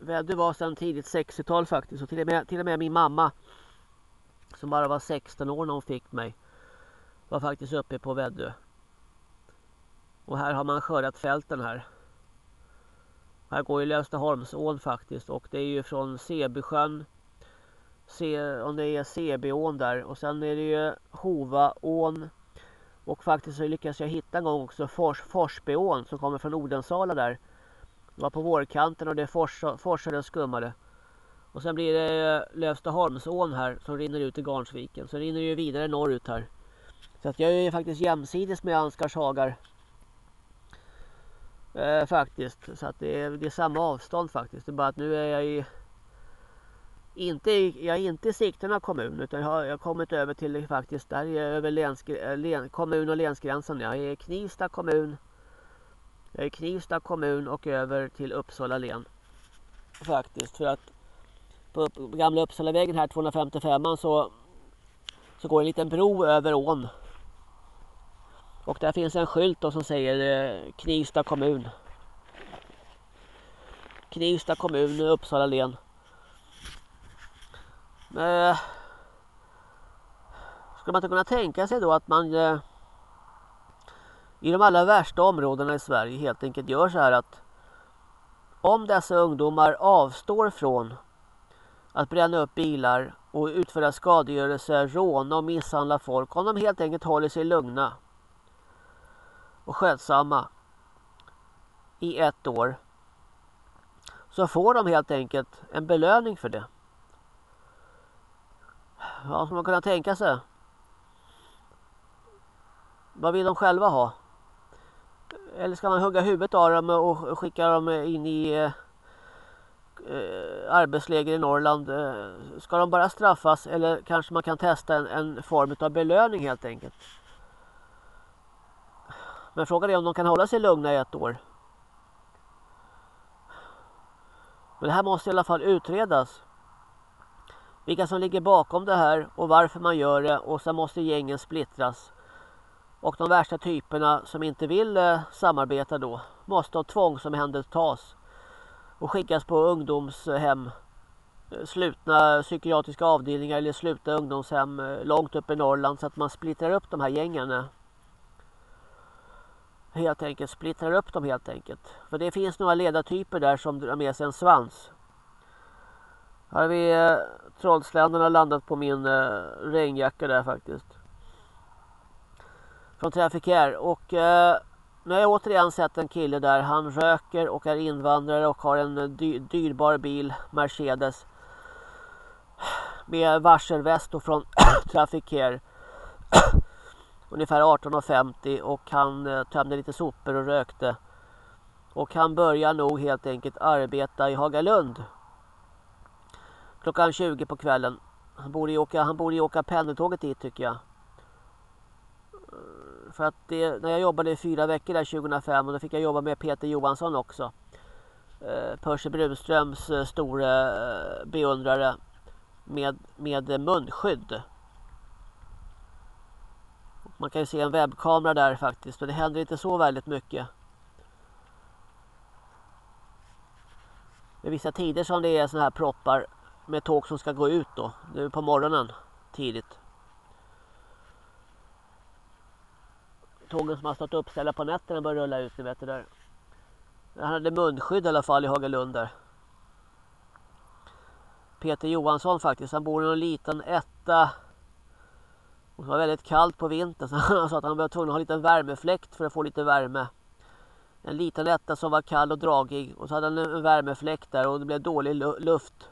Väddö var sedan tidigt 60-tal faktiskt. Och till och, med, till och med min mamma som bara var 16 år när hon fick mig var faktiskt uppe på Väddö. Och här har man skördat fälten här. Här går ju Lövstaholmsån faktiskt och det är ju från Sebysjön. Se, om det är Sebyån där och sen är det ju Hovaån. Och faktiskt så lyckas jag hitta en gång också Fors, Forsbyån som kommer från Odensala där. Det var på vårkanten och det forsade och skummade. Och sen blir det Lövstaholmsån här som rinner ut i Garnsviken. Så rinner det ju vidare norrut här. Så att jag är faktiskt jämsides med Ansgars hagar. Eh, faktiskt. Så att det är, det är samma avstånd faktiskt. Det är bara att nu är jag i inte, jag är inte i Sigtuna kommun utan jag har, jag har kommit över till faktiskt där är över läns, eh, län, kommun och länsgränsen. Jag är i Knivsta kommun. Jag är i Knivsta kommun och över till Uppsala län. Faktiskt för att på, på gamla Uppsalavägen här 255 så så går en liten bro över ån. Och där finns en skylt som säger eh, Knivsta kommun. Knivsta kommun, Uppsala län. Eh, skulle man inte kunna tänka sig då att man eh, i de allra värsta områdena i Sverige helt enkelt gör så här att om dessa ungdomar avstår från att bränna upp bilar och utföra skadegörelse, råna och misshandla folk. Om de helt enkelt håller sig lugna och skötsamma i ett år så får de helt enkelt en belöning för det. Ja, ska man kunna tänka sig. Vad vill de själva ha? Eller ska man hugga huvudet av dem och skicka dem in i eh, arbetsläger i Norrland. Eh, ska de bara straffas eller kanske man kan testa en, en form av belöning helt enkelt. Men frågan är om de kan hålla sig lugna i ett år. Men det här måste i alla fall utredas. Vilka som ligger bakom det här och varför man gör det och sen måste gängen splittras. Och de värsta typerna som inte vill eh, samarbeta då måste tvångsomhändertas och skickas på ungdomshem eh, slutna psykiatriska avdelningar eller slutna ungdomshem eh, långt upp i Norrland så att man splittrar upp de här gängen. Eh. Helt enkelt splittrar upp dem helt enkelt. För det finns några ledartyper där som drar med sig en svans. Här har vi eh, Trollsländerna landat på min eh, regnjacka där faktiskt. Från Traffic Och eh, nu har jag återigen sett en kille där. Han röker och är invandrare och har en eh, dy dyrbar bil, Mercedes. Med varselväst och från Trafficare. Ungefär 18.50 och han eh, tömde lite sopor och rökte. Och han börjar nog helt enkelt arbeta i Hagalund. Klockan 20 på kvällen. Han borde ju åka, han borde ju åka pendeltåget dit tycker jag eh, För att det, när jag jobbade i fyra veckor där 2005 och då fick jag jobba med Peter Johansson också. Eh, Percy Brunströms eh, store eh, beundrare med, med munskydd. Man kan ju se en webbkamera där faktiskt men det händer inte så väldigt mycket. Det är vissa tider som det är sådana här proppar med tåg som ska gå ut då. Nu på morgonen tidigt. Tågen som har stått uppställda på nätterna börjar rulla ut, ni vet det där. Han hade munskydd i alla fall i Hagalund där. Peter Johansson faktiskt, han bor i en liten etta. Och det var väldigt kallt på vintern så han sa att han var tvungen att ha en liten värmefläkt för att få lite värme. En liten etta som var kall och dragig och så hade han en värmefläkt där och det blev dålig luft.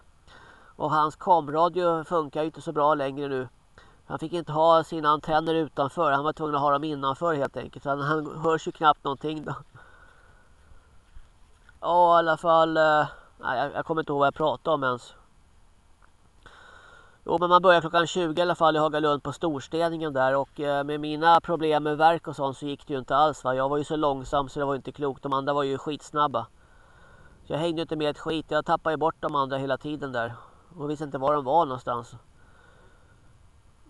Och hans kamradio funkar ju inte så bra längre nu. Han fick inte ha sina antenner utanför. Han var tvungen att ha dem innanför helt enkelt. Så han, han hörs ju knappt någonting då. Ja i alla fall. Eh, nej, jag, jag kommer inte ihåg vad jag pratade om ens. Jo men man börjar klockan 20 i alla fall i Hagalund på storstädningen där. Och eh, med mina problem med verk och sånt så gick det ju inte alls va. Jag var ju så långsam så det var inte klokt. De andra var ju skitsnabba. Så jag hängde inte med ett skit. Jag tappade ju bort de andra hela tiden där. Och visste inte var de var någonstans.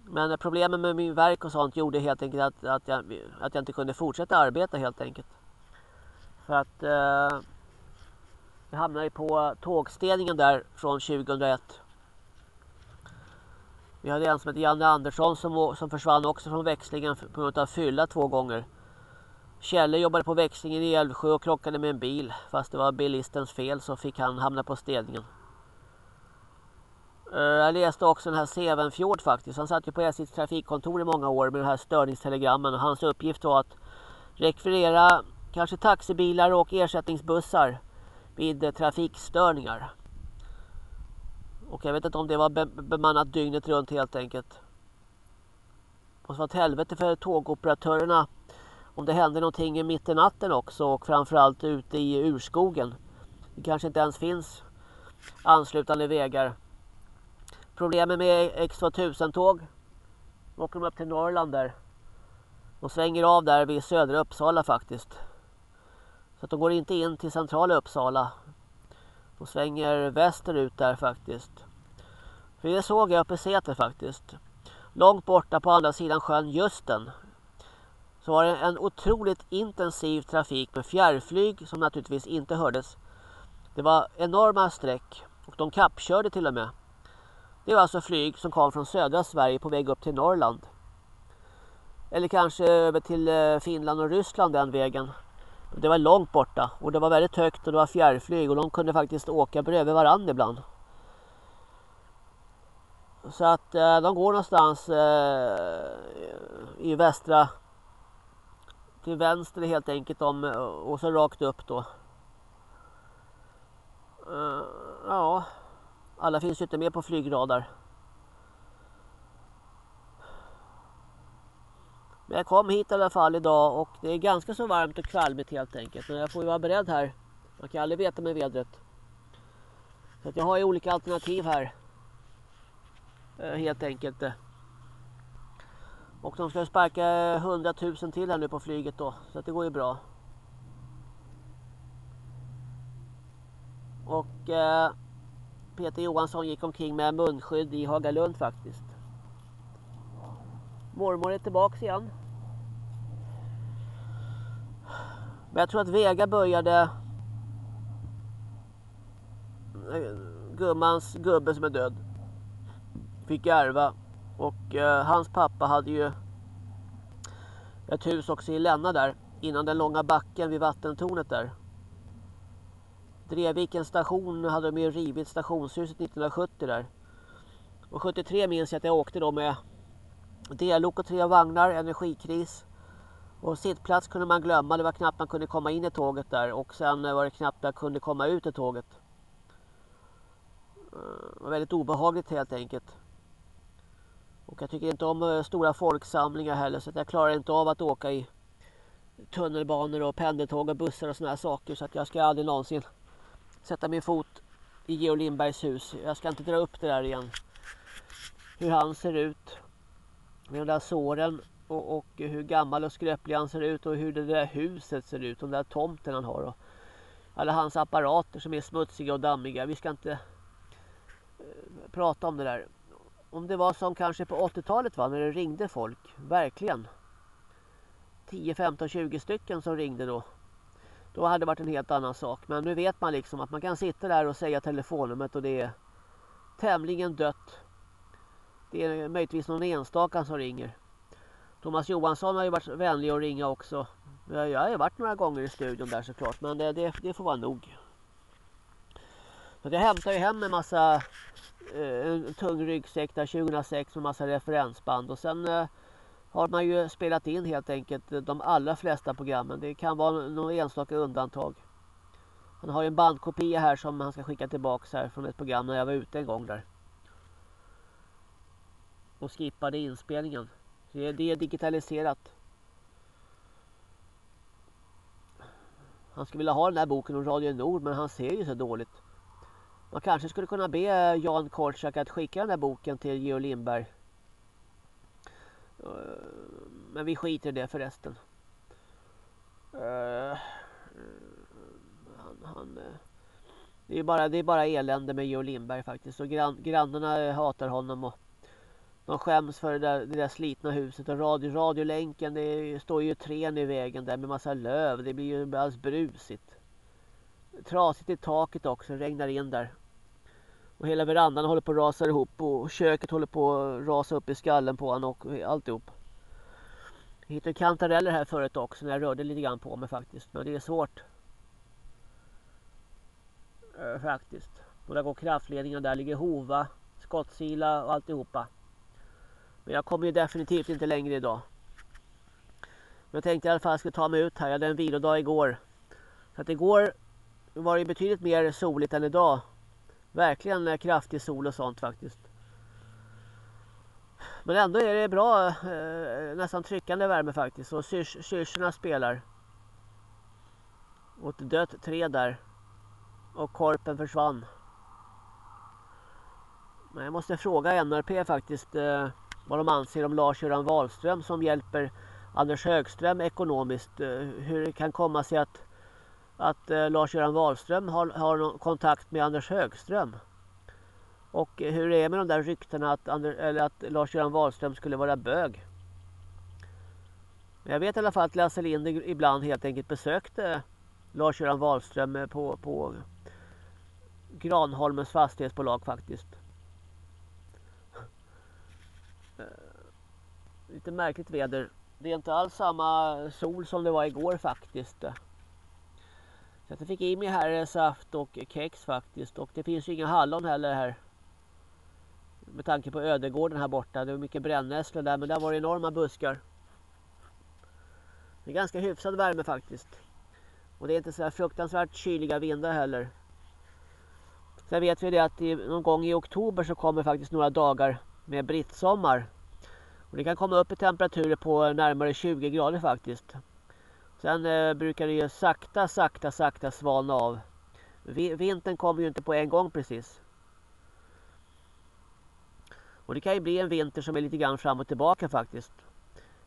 Men eh, problemen med min verk och sånt gjorde helt enkelt att, att, jag, att jag inte kunde fortsätta arbeta helt enkelt. För att eh, jag hamnade på tågstädningen där från 2001. Vi hade en som hette Janne Andersson som, som försvann också från växlingen på grund av fylla två gånger. Kjelle jobbade på växlingen i Älvsjö och krockade med en bil. Fast det var bilistens fel så fick han hamna på städningen. Eh, jag läste också den här Sevenfjord faktiskt. Han satt ju på SJs trafikkontor i många år med de här störningstelegrammen. Och hans uppgift var att rekvirera kanske taxibilar och ersättningsbussar vid trafikstörningar. Och jag vet inte om det var bemannat dygnet runt helt enkelt. Det måste vara ett helvete för tågoperatörerna om det hände någonting mitt i natten också och framförallt ute i urskogen. Det kanske inte ens finns anslutande vägar. Problemet med X2000-tåg. Åker de upp till Norrland där. De svänger av där vid södra Uppsala faktiskt. Så att de går inte in till centrala Uppsala. De svänger västerut där faktiskt. För det såg jag uppe i Säter faktiskt. Långt borta på andra sidan sjön Justen. Så var det en otroligt intensiv trafik med fjärrflyg som naturligtvis inte hördes. Det var enorma streck och de kappkörde till och med. Det var alltså flyg som kom från södra Sverige på väg upp till Norrland. Eller kanske över till eh, Finland och Ryssland den vägen. Det var långt borta och det var väldigt högt och det var fjärrflyg och de kunde faktiskt åka bredvid varandra ibland. Så att eh, de går någonstans eh, i västra till vänster helt enkelt om eh, och så rakt upp då. Eh, ja, alla finns ju inte med på flygradar. Men jag kom hit i alla fall idag och det är ganska så varmt och kvalmigt helt enkelt. Men jag får ju vara beredd här. Man kan aldrig veta med vädret. Så att jag har ju olika alternativ här. Eh, helt enkelt. Och de ska sparka 100 000 till här nu på flyget då. Så att det går ju bra. Och eh, Peter Johansson gick omkring med munskydd i Hagalund faktiskt. Mormor är tillbaks igen. Men jag tror att Vega började eh, gummans gubbe som är död. Fick ärva. Och eh, hans pappa hade ju ett hus också i Länna där. Innan den långa backen vid vattentornet där. Dreviken station hade de ju rivit stationshuset 1970 där. Och 73 minns jag att jag åkte då med dellok och tre vagnar, energikris. Och sittplats kunde man glömma, det var knappt man kunde komma in i tåget där. Och sen var det knappt man kunde komma ut i tåget. Eh, det var väldigt obehagligt helt enkelt. Och jag tycker inte om eh, stora folksamlingar heller så jag klarar inte av att åka i tunnelbanor och pendeltåg och bussar och såna här saker. Så att jag ska aldrig någonsin sätta min fot i Georg Lindbergs hus. Jag ska inte dra upp det där igen. Hur han ser ut. Med de där såren och, och, hur gammal och skröplig han ser ut och hur det där huset ser ut. Den där tomten han har. Och alla hans apparater som är smutsiga och dammiga. Vi ska inte eh, prata om det där. Om det var som kanske på 80-talet va, när det ringde folk. Verkligen. 10, 15, 20 stycken som ringde då. Då hade det varit en helt annan sak. Men nu vet man liksom att man kan sitta där och säga telefonnumret och det är tämligen dött. Det är möjligtvis någon enstaka som ringer. Thomas Johansson har ju varit vänlig att ringa också. Jag har ju varit några gånger i studion där såklart. Men det, det, det får vara nog. Så jag hämtar ju hem en massa eh, en tung ryggsäck där 2006 med massa referensband. Och sen eh, har man ju spelat in helt enkelt de allra flesta programmen. Det kan vara några enstaka undantag. Han har ju en bandkopia här som han ska skicka tillbaka här från ett program när jag var ute en gång där. Och skippade inspelningen. Det är, det är digitaliserat. Han skulle vilja ha den här boken om Radio Nord men han ser ju så dåligt. Man kanske skulle kunna be eh, Jan Kortsak att skicka den här boken till Geo Lindberg. Eh, men vi skiter i det förresten. Eh, han, han, det, är bara, det är bara elände med Geo Lindberg faktiskt. Och grann, grannarna hatar honom. Och de skäms för det där, det där slitna huset. Och radio, radiolänken, det står ju trän i vägen där med massa löv. Det blir ju alldeles brusigt. Trasigt i taket också, det regnar in där. Och hela verandan håller på att rasa ihop och köket håller på att rasa upp i skallen på honom och alltihop. Jag hittade kantareller här förut också när jag rörde lite grann på mig faktiskt. Men det är svårt. Äh, faktiskt. Och där går kraftledningen där ligger hova, skottsila och alltihopa. Men jag kommer ju definitivt inte längre idag. Men jag tänkte i alla fall att jag skulle ta mig ut här. Jag hade en vilodag igår. Så att igår var det betydligt mer soligt än idag. Verkligen kraftig sol och sånt faktiskt. Men ändå är det bra, eh, nästan tryckande värme faktiskt. Och kyrsorna spelar. Och ett dött träd där. Och korpen försvann. Men jag måste fråga NRP faktiskt eh, vad de anser om Lars-Göran Wahlström som hjälper Anders Högström ekonomiskt. Eh, hur det kan komma sig att att eh, Lars-Göran Wahlström har, har kontakt med Anders Högström. Och hur det är med de där ryktena att, att Lars-Göran Wahlström skulle vara bög. Jag vet i alla fall att Lasse Lind ibland helt enkelt besökte Lars-Göran Wahlström eh, på, på Granholmens fastighetsbolag faktiskt. Lite märkligt väder. Det är inte alls samma sol som det var igår faktiskt. Så jag fick i mig här saft och kex faktiskt. Och det finns ju inga hallon heller här. Med tanke på ödegården här borta. Det var mycket brännässlor där men där var det enorma buskar. Det är ganska hyfsad värme faktiskt. Och det är inte så här fruktansvärt kyliga vindar heller. Sen vet vi det att någon gång i oktober så kommer faktiskt några dagar med brittsommar. Och det kan komma upp i temperaturer på närmare 20 grader faktiskt. Sen eh, brukar det ju sakta, sakta, sakta svalna av. Vintern kommer ju inte på en gång precis. Och det kan ju bli en vinter som är lite grann fram och tillbaka faktiskt.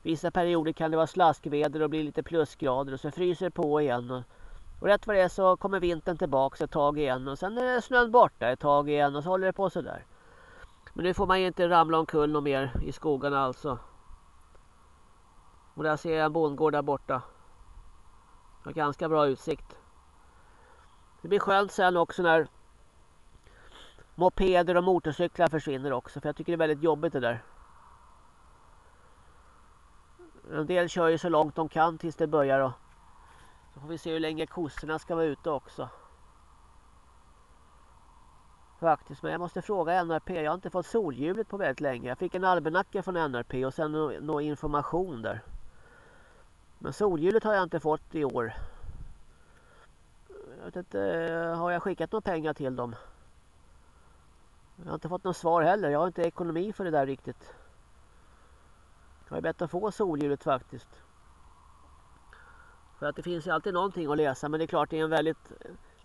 Vissa perioder kan det vara slaskväder och bli lite plusgrader och så fryser det på igen. Och, och rätt vad det är så kommer vintern tillbaka ett tag igen och sen är snön borta ett tag igen och så håller det på sådär. Men nu får man ju inte ramla omkull något mer i skogarna alltså. Och där ser jag en bondgård där borta. Har ganska bra utsikt. Det blir skönt sen också när mopeder och motorcyklar försvinner också. För jag tycker det är väldigt jobbigt det där. En del kör ju så långt de kan tills det börjar. Då. så får vi se hur länge kossorna ska vara ute också. Faktiskt, men jag måste fråga NRP. Jag har inte fått solhjulet på väldigt länge. Jag fick en almanacka från NRP och sen någon information där. Men solhjulet har jag inte fått i år. Jag vet inte, har jag skickat några pengar till dem? Jag har inte fått något svar heller. Jag har inte ekonomi för det där riktigt. Jag har bett att få solhjulet faktiskt. För att det finns ju alltid någonting att läsa. Men det är klart det är en väldigt...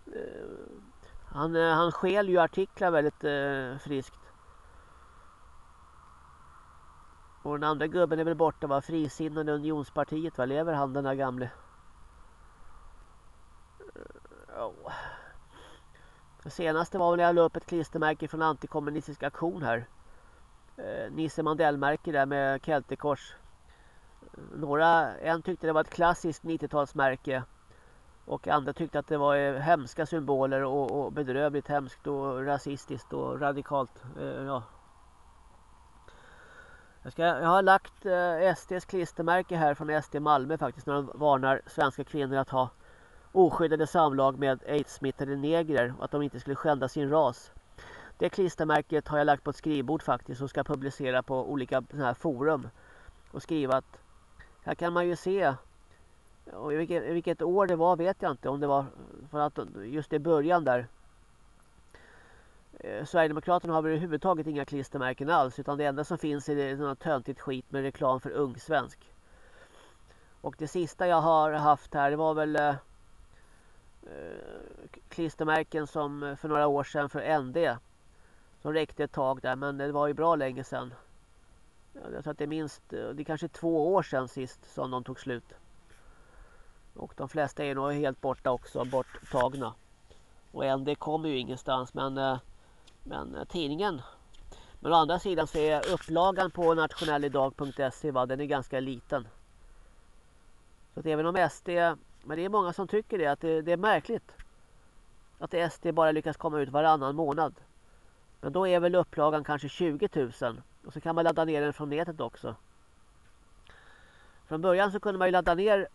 Eh, han, eh, han skäl ju artiklar väldigt eh, friskt. Och den andra gubben är väl borta va? frisinnade unionspartiet va? Lever han den här gamle? Oh. Det senaste var väl när jag la upp ett klistermärke från antikommunistisk aktion här. Eh, Nisse Mandell-märke där med keltekors. Eh, några, en tyckte det var ett klassiskt 90-talsmärke. Och andra tyckte att det var eh, hemska symboler och, och bedrövligt hemskt och rasistiskt och radikalt. Eh, ja. jag, ska, jag har lagt eh, SDs klistermärke här från SD Malmö faktiskt när de varnar svenska kvinnor att ha oskyddade samlag med aids-smittade negrer och att de inte skulle skända sin ras. Det klistermärket har jag lagt på ett skrivbord faktiskt och ska publicera på olika här forum. Och skriva att här kan man ju se och vilket, vilket, år det var vet jag inte om det var för att just i början där eh, Sverigedemokraterna har överhuvudtaget inga klistermärken alls utan det enda som finns är något töntigt skit med reklam för ung svensk. Och det sista jag har haft här det var väl Eh, eh klistermärken som för några år sedan för ND. Som räckte ett tag där men det var ju bra länge sedan. Jag tror att det är minst, eh, det är kanske två år sedan sist som de tog slut. Och de flesta är nog helt borta också, borttagna. Och ND kommer ju ingenstans men, eh, men eh, tidningen. Men å andra sidan så är upplagan på nationellidag.se den är ganska liten. Så att även om SD men det är många som tycker det, att det, det är märkligt. Att SD bara lyckas komma ut varannan månad. Men då är väl upplagan kanske 20 000. Och så kan man ladda ner den från nätet också. Från början så kunde man ju ladda ner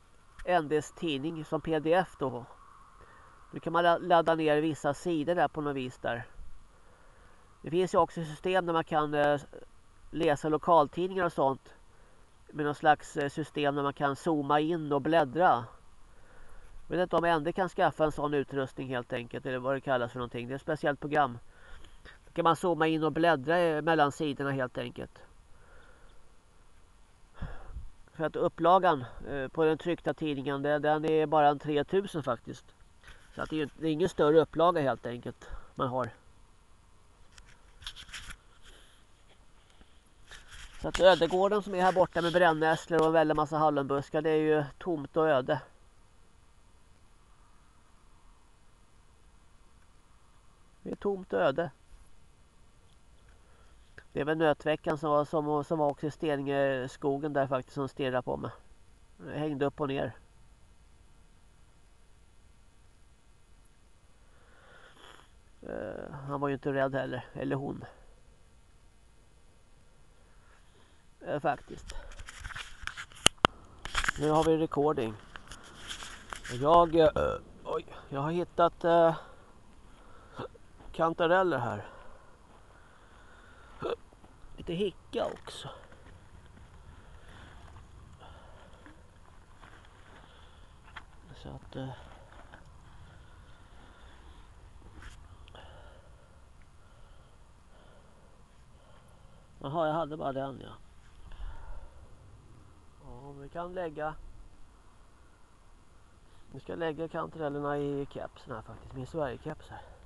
NDs tidning som pdf då. Nu kan man ladda ner vissa sidor där på något vis där. Det finns ju också system där man kan eh, läsa lokaltidningar och sånt. Med någon slags eh, system där man kan zooma in och bläddra. Jag vet inte om ND kan skaffa en sån utrustning helt enkelt. Eller vad det kallas för någonting. Det är ett speciellt program. Då kan man zooma in och bläddra eh, mellan sidorna helt enkelt. För att upplagan eh, på den tryckta tidningen den är bara en 3000 faktiskt. Så att det är, det är ingen större upplaga helt enkelt man har. Så att ödegården som är här borta med brännässlor och en väldig massa hallonbuskar det är ju tomt och öde. Det är tomt och öde. Det är väl nötveckan som var, som, som var också i Steningeskogen där faktiskt som stirrade på mig. Jag hängde upp och ner. Uh, han var ju inte rädd heller, eller hon. Uh, faktiskt. Nu har vi recording. Jag, uh, oj, jag har hittat kantareller här. Lite hicka också. Så att... Eh... Jaha, jag hade bara den ja. Ja, vi kan lägga... Vi ska lägga kantarellerna i kepsen här faktiskt. Min Sverigekeps här.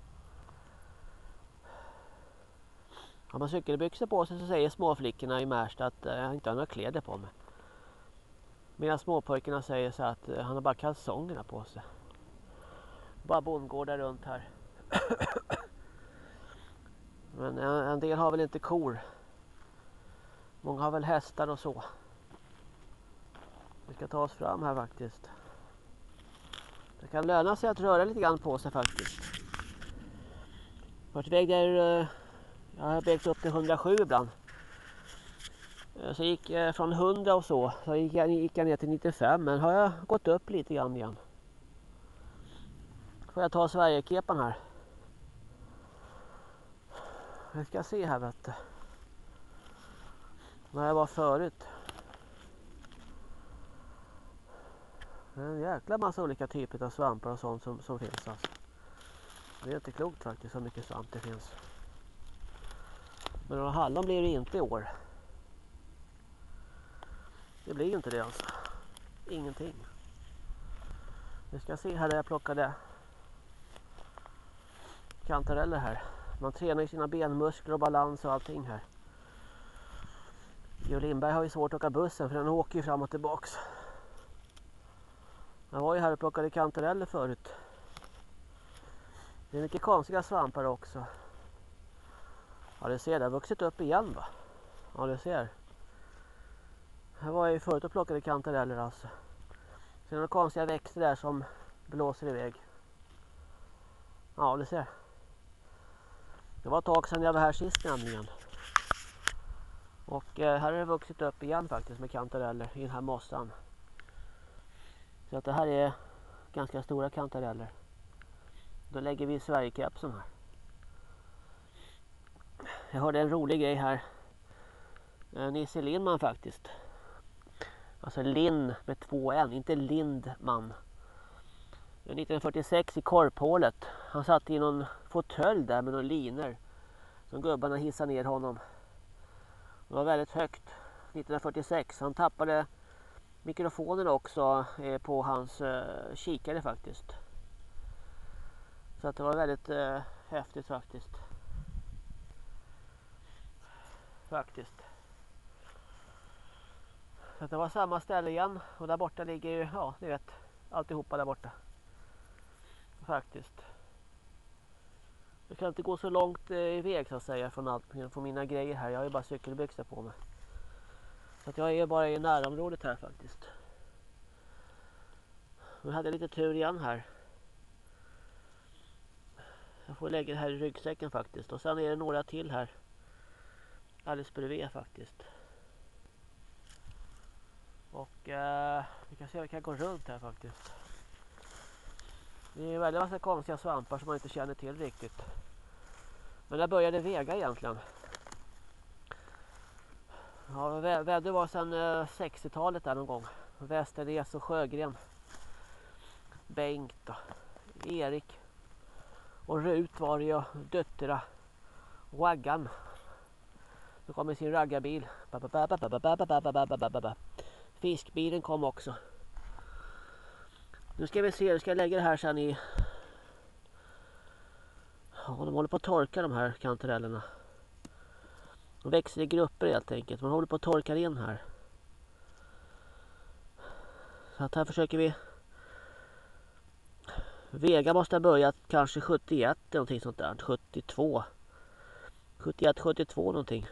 Har man cykelbyxor på sig så säger småflickorna i Märsta att eh, jag inte har några kläder på mig. Medan småpojkarna säger så att eh, han har bara kalsongerna på sig. Bara bondgårdar runt här. Men eh, en, del har väl inte kor. Många har väl hästar och så. Vi ska ta oss fram här faktiskt. Det kan löna sig att röra lite grann på sig faktiskt. Vart väg där jag har vägt upp till 107 ibland. Så så gick jag från 100 och så, så gick jag, gick jag ner till 95 men har jag gått upp lite grann igen. Får jag ta Sverigekepan här. Vi ska se här vet du. När jag var förut. Det är en jäkla massa olika typer av svampar och sånt som, som finns alltså. Det är inte klokt faktiskt så mycket svamp det finns. Men några hallon blir det inte i år. Det blir ju inte det alltså. Ingenting. Vi ska se här där jag plockade kantareller här. Man tränar ju sina benmuskler och balans och allting här. Jo Lindberg har ju svårt att åka bussen för den åker ju fram och tillbaks. Jag var ju här och plockade kantareller förut. Det är mycket konstiga svampar också. Ja du ser, det har vuxit upp igen va? Ja du ser. Här var jag ju förut och plockade kantareller alltså. Sen några konstiga växter där som blåser iväg. Ja du ser. Det var ett tag sedan jag var här sist nämligen. Och eh, här har det vuxit upp igen faktiskt med kantareller i den här mossan. Så att det här är ganska stora kantareller. Då lägger vi Sverigekepsen här. Jag hörde en rolig grej här. Eh, Nisse Lindman faktiskt. Alltså Linn med två N, inte Lindman. 1946 i korphålet. Han satt i någon fåtölj där med några liner. Som gubbarna hissade ner honom. Det var väldigt högt. 1946. Han tappade mikrofonen också eh, på hans eh, kikare faktiskt. Så att det var väldigt eh, häftigt faktiskt. Faktiskt. Så det var samma ställe igen och där borta ligger ju, ja ni vet, alltihopa där borta. Faktiskt. Jag kan inte gå så långt eh, iväg så att säga från, allt, från mina grejer här. Jag har ju bara cykelbyxor på mig. Så att jag är bara i närområdet här faktiskt. Nu hade jag lite tur igen här. Jag får lägga det här i ryggsäcken faktiskt. Och sen är det några till här. Alldeles bredvid faktiskt. Och eh, vi kan se om vi kan gå runt här faktiskt. Det är en väldigt massa konstiga svampar som man inte känner till riktigt. Men där började Vega egentligen. Ja, Väddö var sedan eh, 60-talet där någon gång. Västernes och Sjögren. Bengt och Erik. Och Rut var det ju. Döttra. Waggan. Nu kommer sin raggarbil. Fiskbilen kom också. Nu ska vi se, nu ska jag lägga det här sen i... Ja, de håller på att torka de här kantarellerna. De växer i grupper helt enkelt. Man håller på att torka in här. Så att här försöker vi... Vega måste ha börjat kanske 71 eller någonting sånt där. 72. 71, 72 någonting.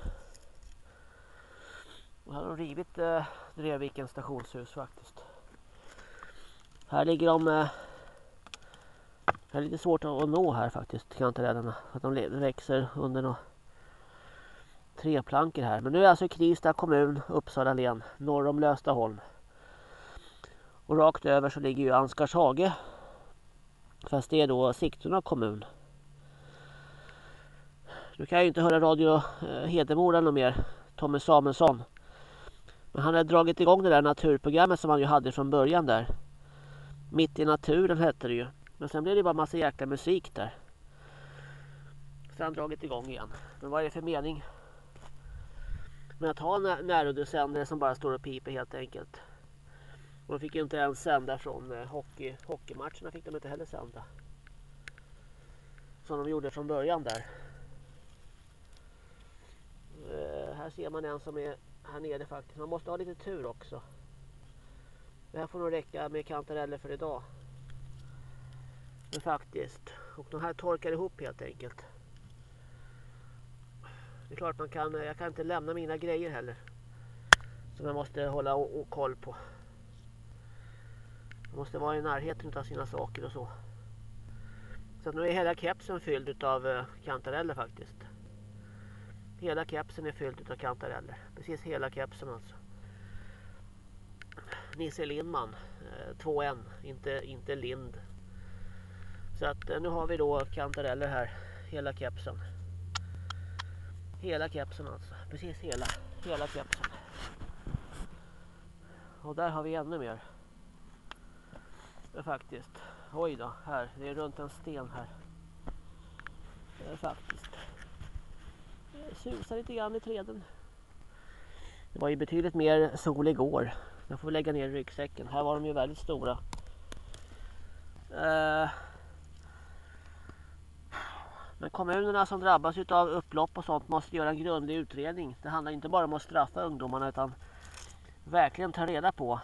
Och här har de rivit eh, Drevvikens stationshus faktiskt. Här ligger de... Eh, det är lite svårt att nå här faktiskt, kantarellerna. För att de växer under några treplankor här. Men nu är alltså Krista kommun, Uppsala län, norr om Löstaholm. Och rakt över så ligger ju Ansgarshage. Fast det är då Sigtuna kommun. Nu kan jag ju inte höra Radio eh, Hedemora något mer. Tommy Samuelsson. Men han har dragit igång det där naturprogrammet som han ju hade från början där. Mitt i naturen hette det ju. Men sen blev det bara massa jäkla musik där. Sen han dragit igång igen. Men vad är det för mening? med att ha en närradiosändare som bara står och piper helt enkelt. Och de fick ju inte ens sända från eh, hockey, hockeymatcherna fick de inte heller sända. Som de gjorde från början där. Uh, här ser man en som är här nere faktiskt. Man måste ha lite tur också. Det här får nog räcka med kantareller för idag. Men faktiskt. Och de här torkar ihop helt enkelt. Det är klart man kan, eh, jag kan inte lämna mina grejer heller. Som jag måste hålla och, och koll på. Man måste vara i närheten av sina saker och så. Så nu är hela kepsen fylld av eh, kantareller faktiskt. Hela kepsen är fylld av kantareller. Precis hela kepsen alltså. Nisse Lindman. Eh, 2N, inte, inte Lind. Så att eh, nu har vi då kantareller här. Hela kepsen. Hela kepsen alltså. Precis hela. Hela kepsen. Och där har vi ännu mer. Faktiskt. Oj då, här. Det är runt en sten här. Det är faktiskt. Det susar lite grann i träden. Det var ju betydligt mer sol igår. Jag får lägga ner ryggsäcken. Här var de ju väldigt stora. Eh. Men kommunerna som drabbas av upplopp och sånt måste göra en grundlig utredning. Det handlar inte bara om att straffa ungdomarna utan verkligen ta reda på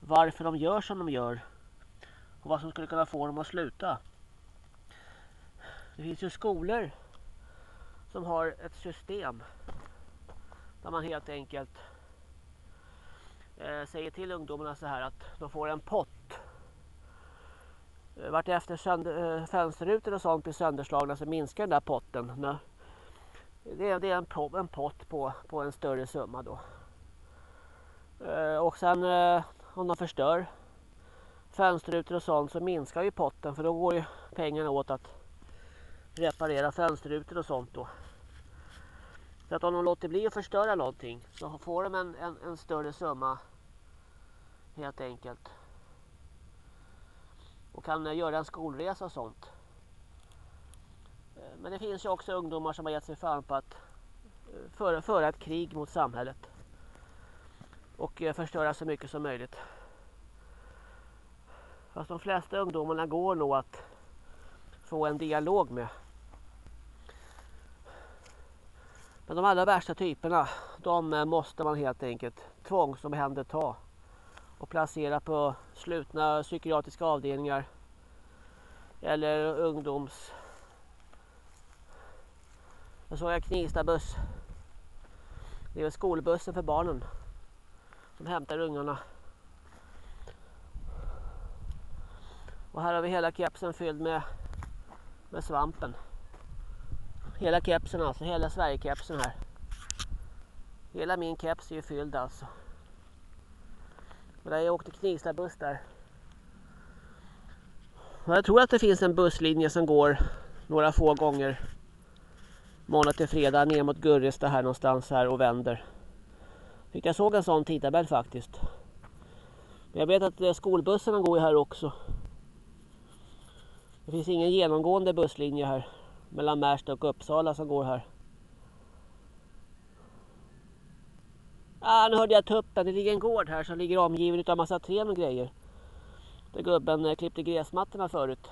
varför de gör som de gör och vad som skulle kunna få dem att sluta. Det finns ju skolor som har ett system där man helt enkelt eh, säger till ungdomarna så här att de får en pott. Eh, vartefter vart efter sönder, eh, fönsterrutor och sånt blir sönderslagna så minskar den där potten. Det är, det är en, en pott på, på en större summa då. Eh, och sen eh, om de förstör fönsterrutor och sånt så minskar ju potten för då går ju pengarna åt att reparera fönsterrutor och sånt då. Så att om de låter bli att förstöra någonting så får de en, en, en större summa helt enkelt. Och kan eh, göra en skolresa och sånt. Eh, men det finns ju också ungdomar som har gett sig fan på att eh, föra, föra ett krig mot samhället och förstöra så mycket som möjligt. Fast de flesta ungdomarna går nog att få en dialog med. Men de allra värsta typerna, de eh, måste man helt enkelt tvångsomhänderta och placera på slutna psykiatriska avdelningar eller ungdoms... Jag såg en Knivstabuss. Det är skolbussen för barnen. De hämtar ungarna. Och här har vi hela kepsen fylld med, med svampen. Hela kepsen alltså, hela Sverigekepsen här. Hela min keps är ju fylld alltså. Och där jag åkte Knivstabuss där. Och jag tror att det finns en busslinje som går några få gånger måndag till fredag ner mot Gurresta här någonstans här och vänder. Tyckte jag såg en sån tidtabell faktiskt. Men jag vet att eh, skolbussarna går ju här också. Det finns ingen genomgående busslinje här mellan Märsta och Uppsala som går här. Ah, nu hörde jag tuppen. Det ligger en gård här som ligger omgiven av massa träd och grejer. Där gubben eh, klippte gräsmattorna förut.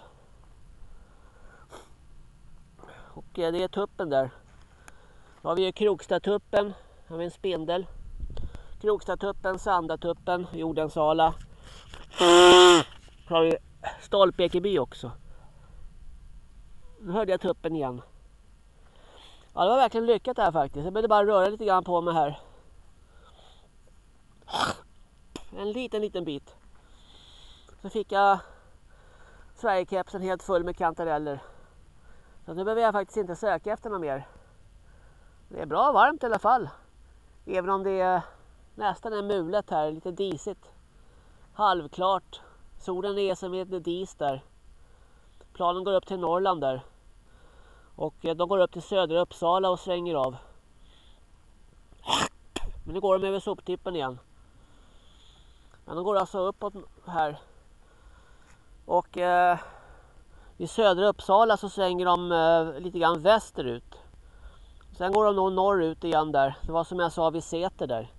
Och eh, det är tuppen där. Då har vi Krokstatuppen. Här har vi en spindel. Krokstatuppen, Sandatuppen, Jordensala. Så har vi Stolpekeby också. Nu hörde jag tuppen igen. Ja, det var verkligen lyckat det här faktiskt. Jag behövde bara röra lite grann på mig här. En liten, liten bit. Så fick jag Sverigekepsen helt full med kantareller. Så nu behöver jag faktiskt inte söka efter något mer. Det är bra varmt i alla fall. Även om det är nästan är mulet här, lite disigt. Halvklart. Solen är som ett dis där. Planen går upp till Norrland där. Och eh, de går upp till södra Uppsala och svänger av. Men nu går de över soptippen igen. Men de går alltså uppåt här. Och eh, i södra Uppsala så svänger de eh, lite grann västerut. Sen går de nog norrut igen där. Det var som jag sa vid Säter där.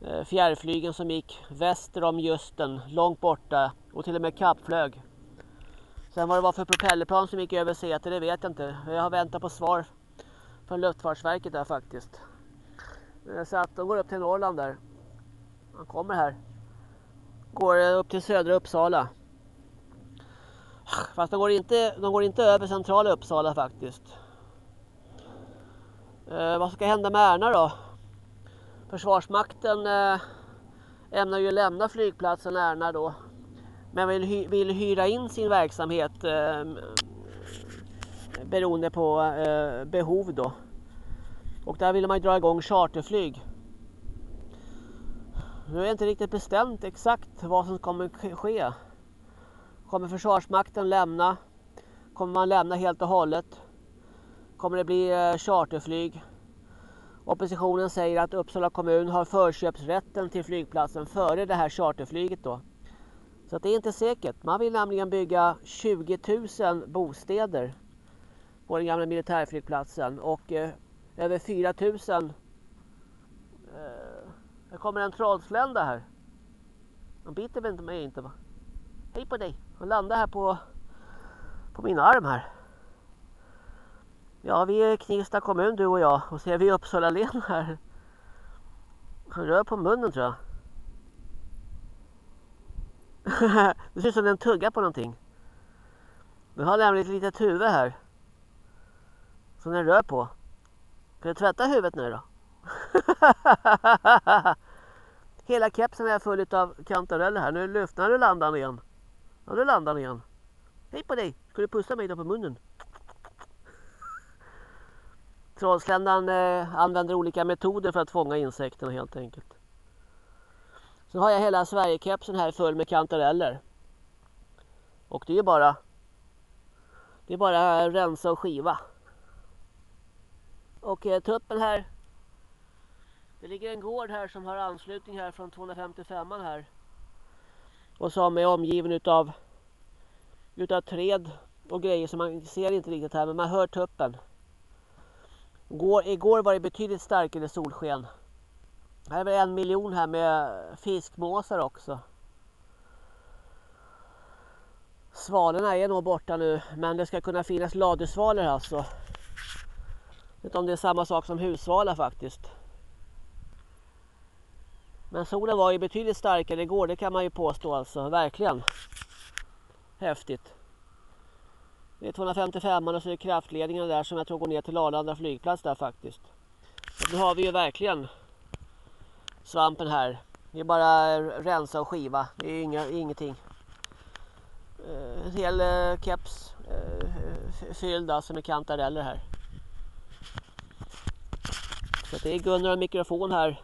Eh, fjärrflygen som gick väster om Justen, långt borta och till och med kappflög. Sen vad det var för propellerplan som gick över Säter, det vet jag inte. Jag har väntat på svar från Luftfartsverket där faktiskt. Eh, så att de går upp till Norrland där. Han kommer här. Går eh, upp till södra Uppsala. Fast de går inte, de går inte över centrala Uppsala faktiskt. Eh, vad ska hända med Ärna då? Försvarsmakten eh, ämnar ju lämna flygplatsen Ärna då. Men vill, hy vill hyra in sin verksamhet eh, beroende på eh, behov då. Och där vill man ju dra igång charterflyg. Nu är det inte riktigt bestämt exakt vad som kommer ske. Kommer Försvarsmakten lämna? Kommer man lämna helt och hållet? Kommer det bli eh, charterflyg? Oppositionen säger att Uppsala kommun har förköpsrätten till flygplatsen före det här charterflyget då. Så det är inte säkert. Man vill nämligen bygga 20 000 bostäder på den gamla militärflygplatsen och eh, över 4 000 eh, kommer en trollslända här. De biter väl inte mig inte va? Hej på dig. Han landar här på, på min arm här. Ja, vi är Knivsta kommun du och jag och så är vi Uppsala län här. Han rör på munnen tror jag. det ser ut som den tuggar på någonting. Den har nämligen ett litet huvud här. Som den rör på. Kan du tvätta huvudet nu då? Hela kepsen är full av kantareller här. Nu lyfter du landan igen. Ja, nu landar igen. Hej på dig! Ska du pussa mig då på munnen? Trollsländan eh, använder olika metoder för att fånga insekterna helt enkelt. Sen har jag hela Sverigekepsen här full med kantareller. Och det är bara det är bara rensa och skiva. Och eh, tuppen här. Det ligger en gård här som har anslutning här från 255 här. Och som är omgiven utav utav träd och grejer som man ser inte riktigt här men man hör tuppen. Går, igår var det betydligt starkare solsken. Här är väl en miljon här med fiskmåsar också. Svalorna är nog borta nu men det ska kunna finnas ladusvalor alltså. Jag vet inte om det är samma sak som hussvala faktiskt. Men solen var ju betydligt starkare igår, det kan man ju påstå alltså, verkligen. Häftigt. Det är 255 och så är det kraftledningen där som jag tror går ner till Arlanda flygplats där faktiskt. Så nu har vi ju verkligen svampen här. Det är bara rensa och skiva. Det är inga, ingenting. Eh, en hel eh, keps eh, fylld alltså med kantareller här. Så det är Gunnar och mikrofon här.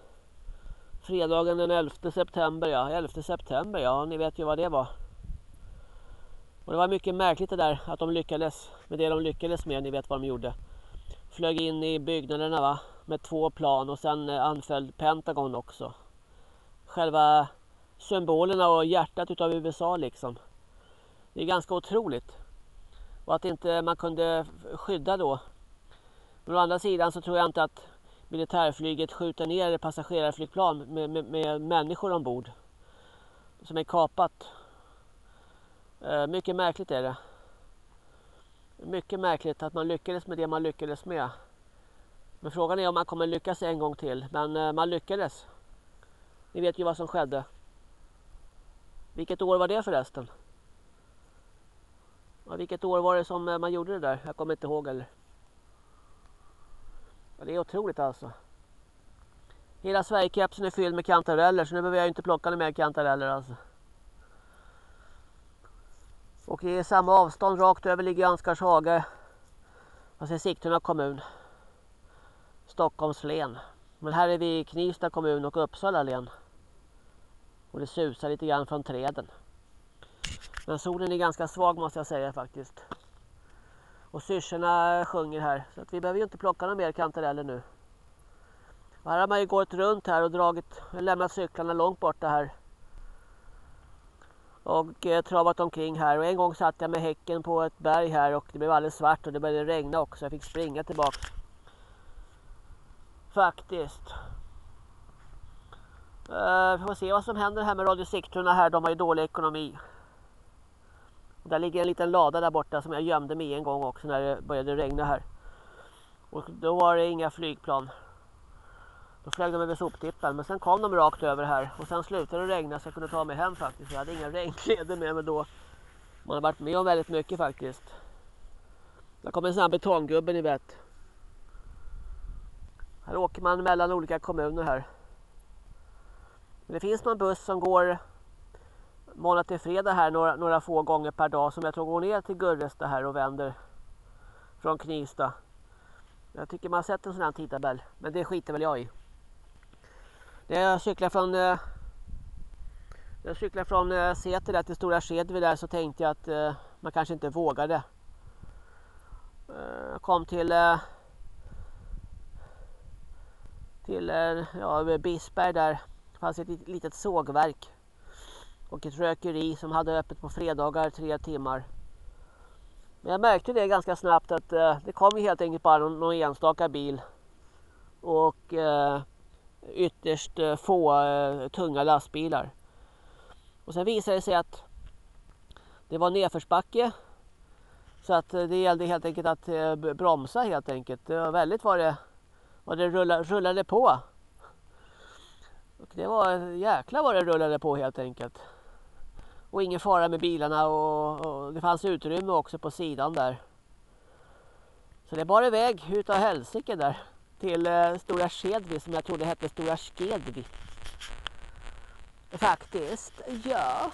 Fredagen den 11 september ja. 11 september ja, ni vet ju vad det var. Och det var mycket märkligt det där att de lyckades med det de lyckades med. Ni vet vad de gjorde. Flög in i byggnaderna va? Med två plan och sen eh, anföll Pentagon också. Själva symbolerna och hjärtat utav USA liksom. Det är ganska otroligt. Och att inte man kunde skydda då. Men å andra sidan så tror jag inte att militärflyget skjuter ner passagerarflygplan med, med, med människor ombord. Som är kapat eh, mycket märkligt är det. Mycket märkligt att man lyckades med det man lyckades med. Men frågan är om man kommer lyckas en gång till. Men eh, man lyckades. Ni vet ju vad som skedde. Vilket år var det förresten? Ja, vilket år var det som eh, man gjorde det där? Jag kommer inte ihåg eller. Ja, det är otroligt alltså. Hela Sverigekepsen är fylld med kantareller så nu behöver jag inte plocka några mer kantareller alltså. Och i samma avstånd rakt över ligger Ansgarshage. Fast i Sigtuna kommun. Stockholms län. Men här är vi i Knivsta kommun och Uppsala län. Och det susar lite grann från träden. Men solen är ganska svag måste jag säga faktiskt. Och syrsorna sjunger här. Så att vi behöver ju inte plocka några mer kantareller nu. Och här har man ju gått runt här och dragit, lämnat cyklarna långt borta här och eh, travat omkring här och en gång satt jag med häcken på ett berg här och det blev alldeles svart och det började regna också. Jag fick springa tillbaks. Faktiskt. Uh, vi får se vad som händer här med Radio Sigtuna här. De har ju dålig ekonomi. Där ligger en liten lada där borta som jag gömde mig i en gång också när det började regna här. Och då var det inga flygplan. Då flög de över soptippen men sen kom de rakt över här och sen slutade det regna så jag kunde ta mig hem faktiskt. Jag hade inga regnkläder med mig då. Man har varit med om väldigt mycket faktiskt. Där kommer en sån här betonggubbe ni vet. Här åker man mellan olika kommuner här. Men det finns någon buss som går måndag till fredag här några, några få gånger per dag som jag tror går ner till Gurresta här och vänder från Knivsta. Jag tycker man har sett en sån här tidtabell men det skiter väl jag i. När jag cyklade från jag cyklar från eh, eh, Säter där till Stora Skedvi där så tänkte jag att eh, man kanske inte vågade. Jag kom till till eh, ja, Bisberg där. Det fanns ett litet sågverk och ett rökeri som hade öppet på fredagar tre timmar. Men jag märkte det ganska snabbt att eh, det kom helt enkelt bara någon, någon enstaka bil. Och eh, ytterst eh, få eh, tunga lastbilar. Och sen visade det sig att det var nedförsbacke Så att det gällde helt enkelt att bromsa helt enkelt. Det var väldigt det, och det rullade, rullade på. Och det var jäkla vad det rullade på helt enkelt. Och ingen fara med bilarna och, och det fanns utrymme också på sidan där. Så det bar iväg utav helsike där till eh, Stora Skedvi som jag trodde hette Stora Skedvi. Faktiskt, ja.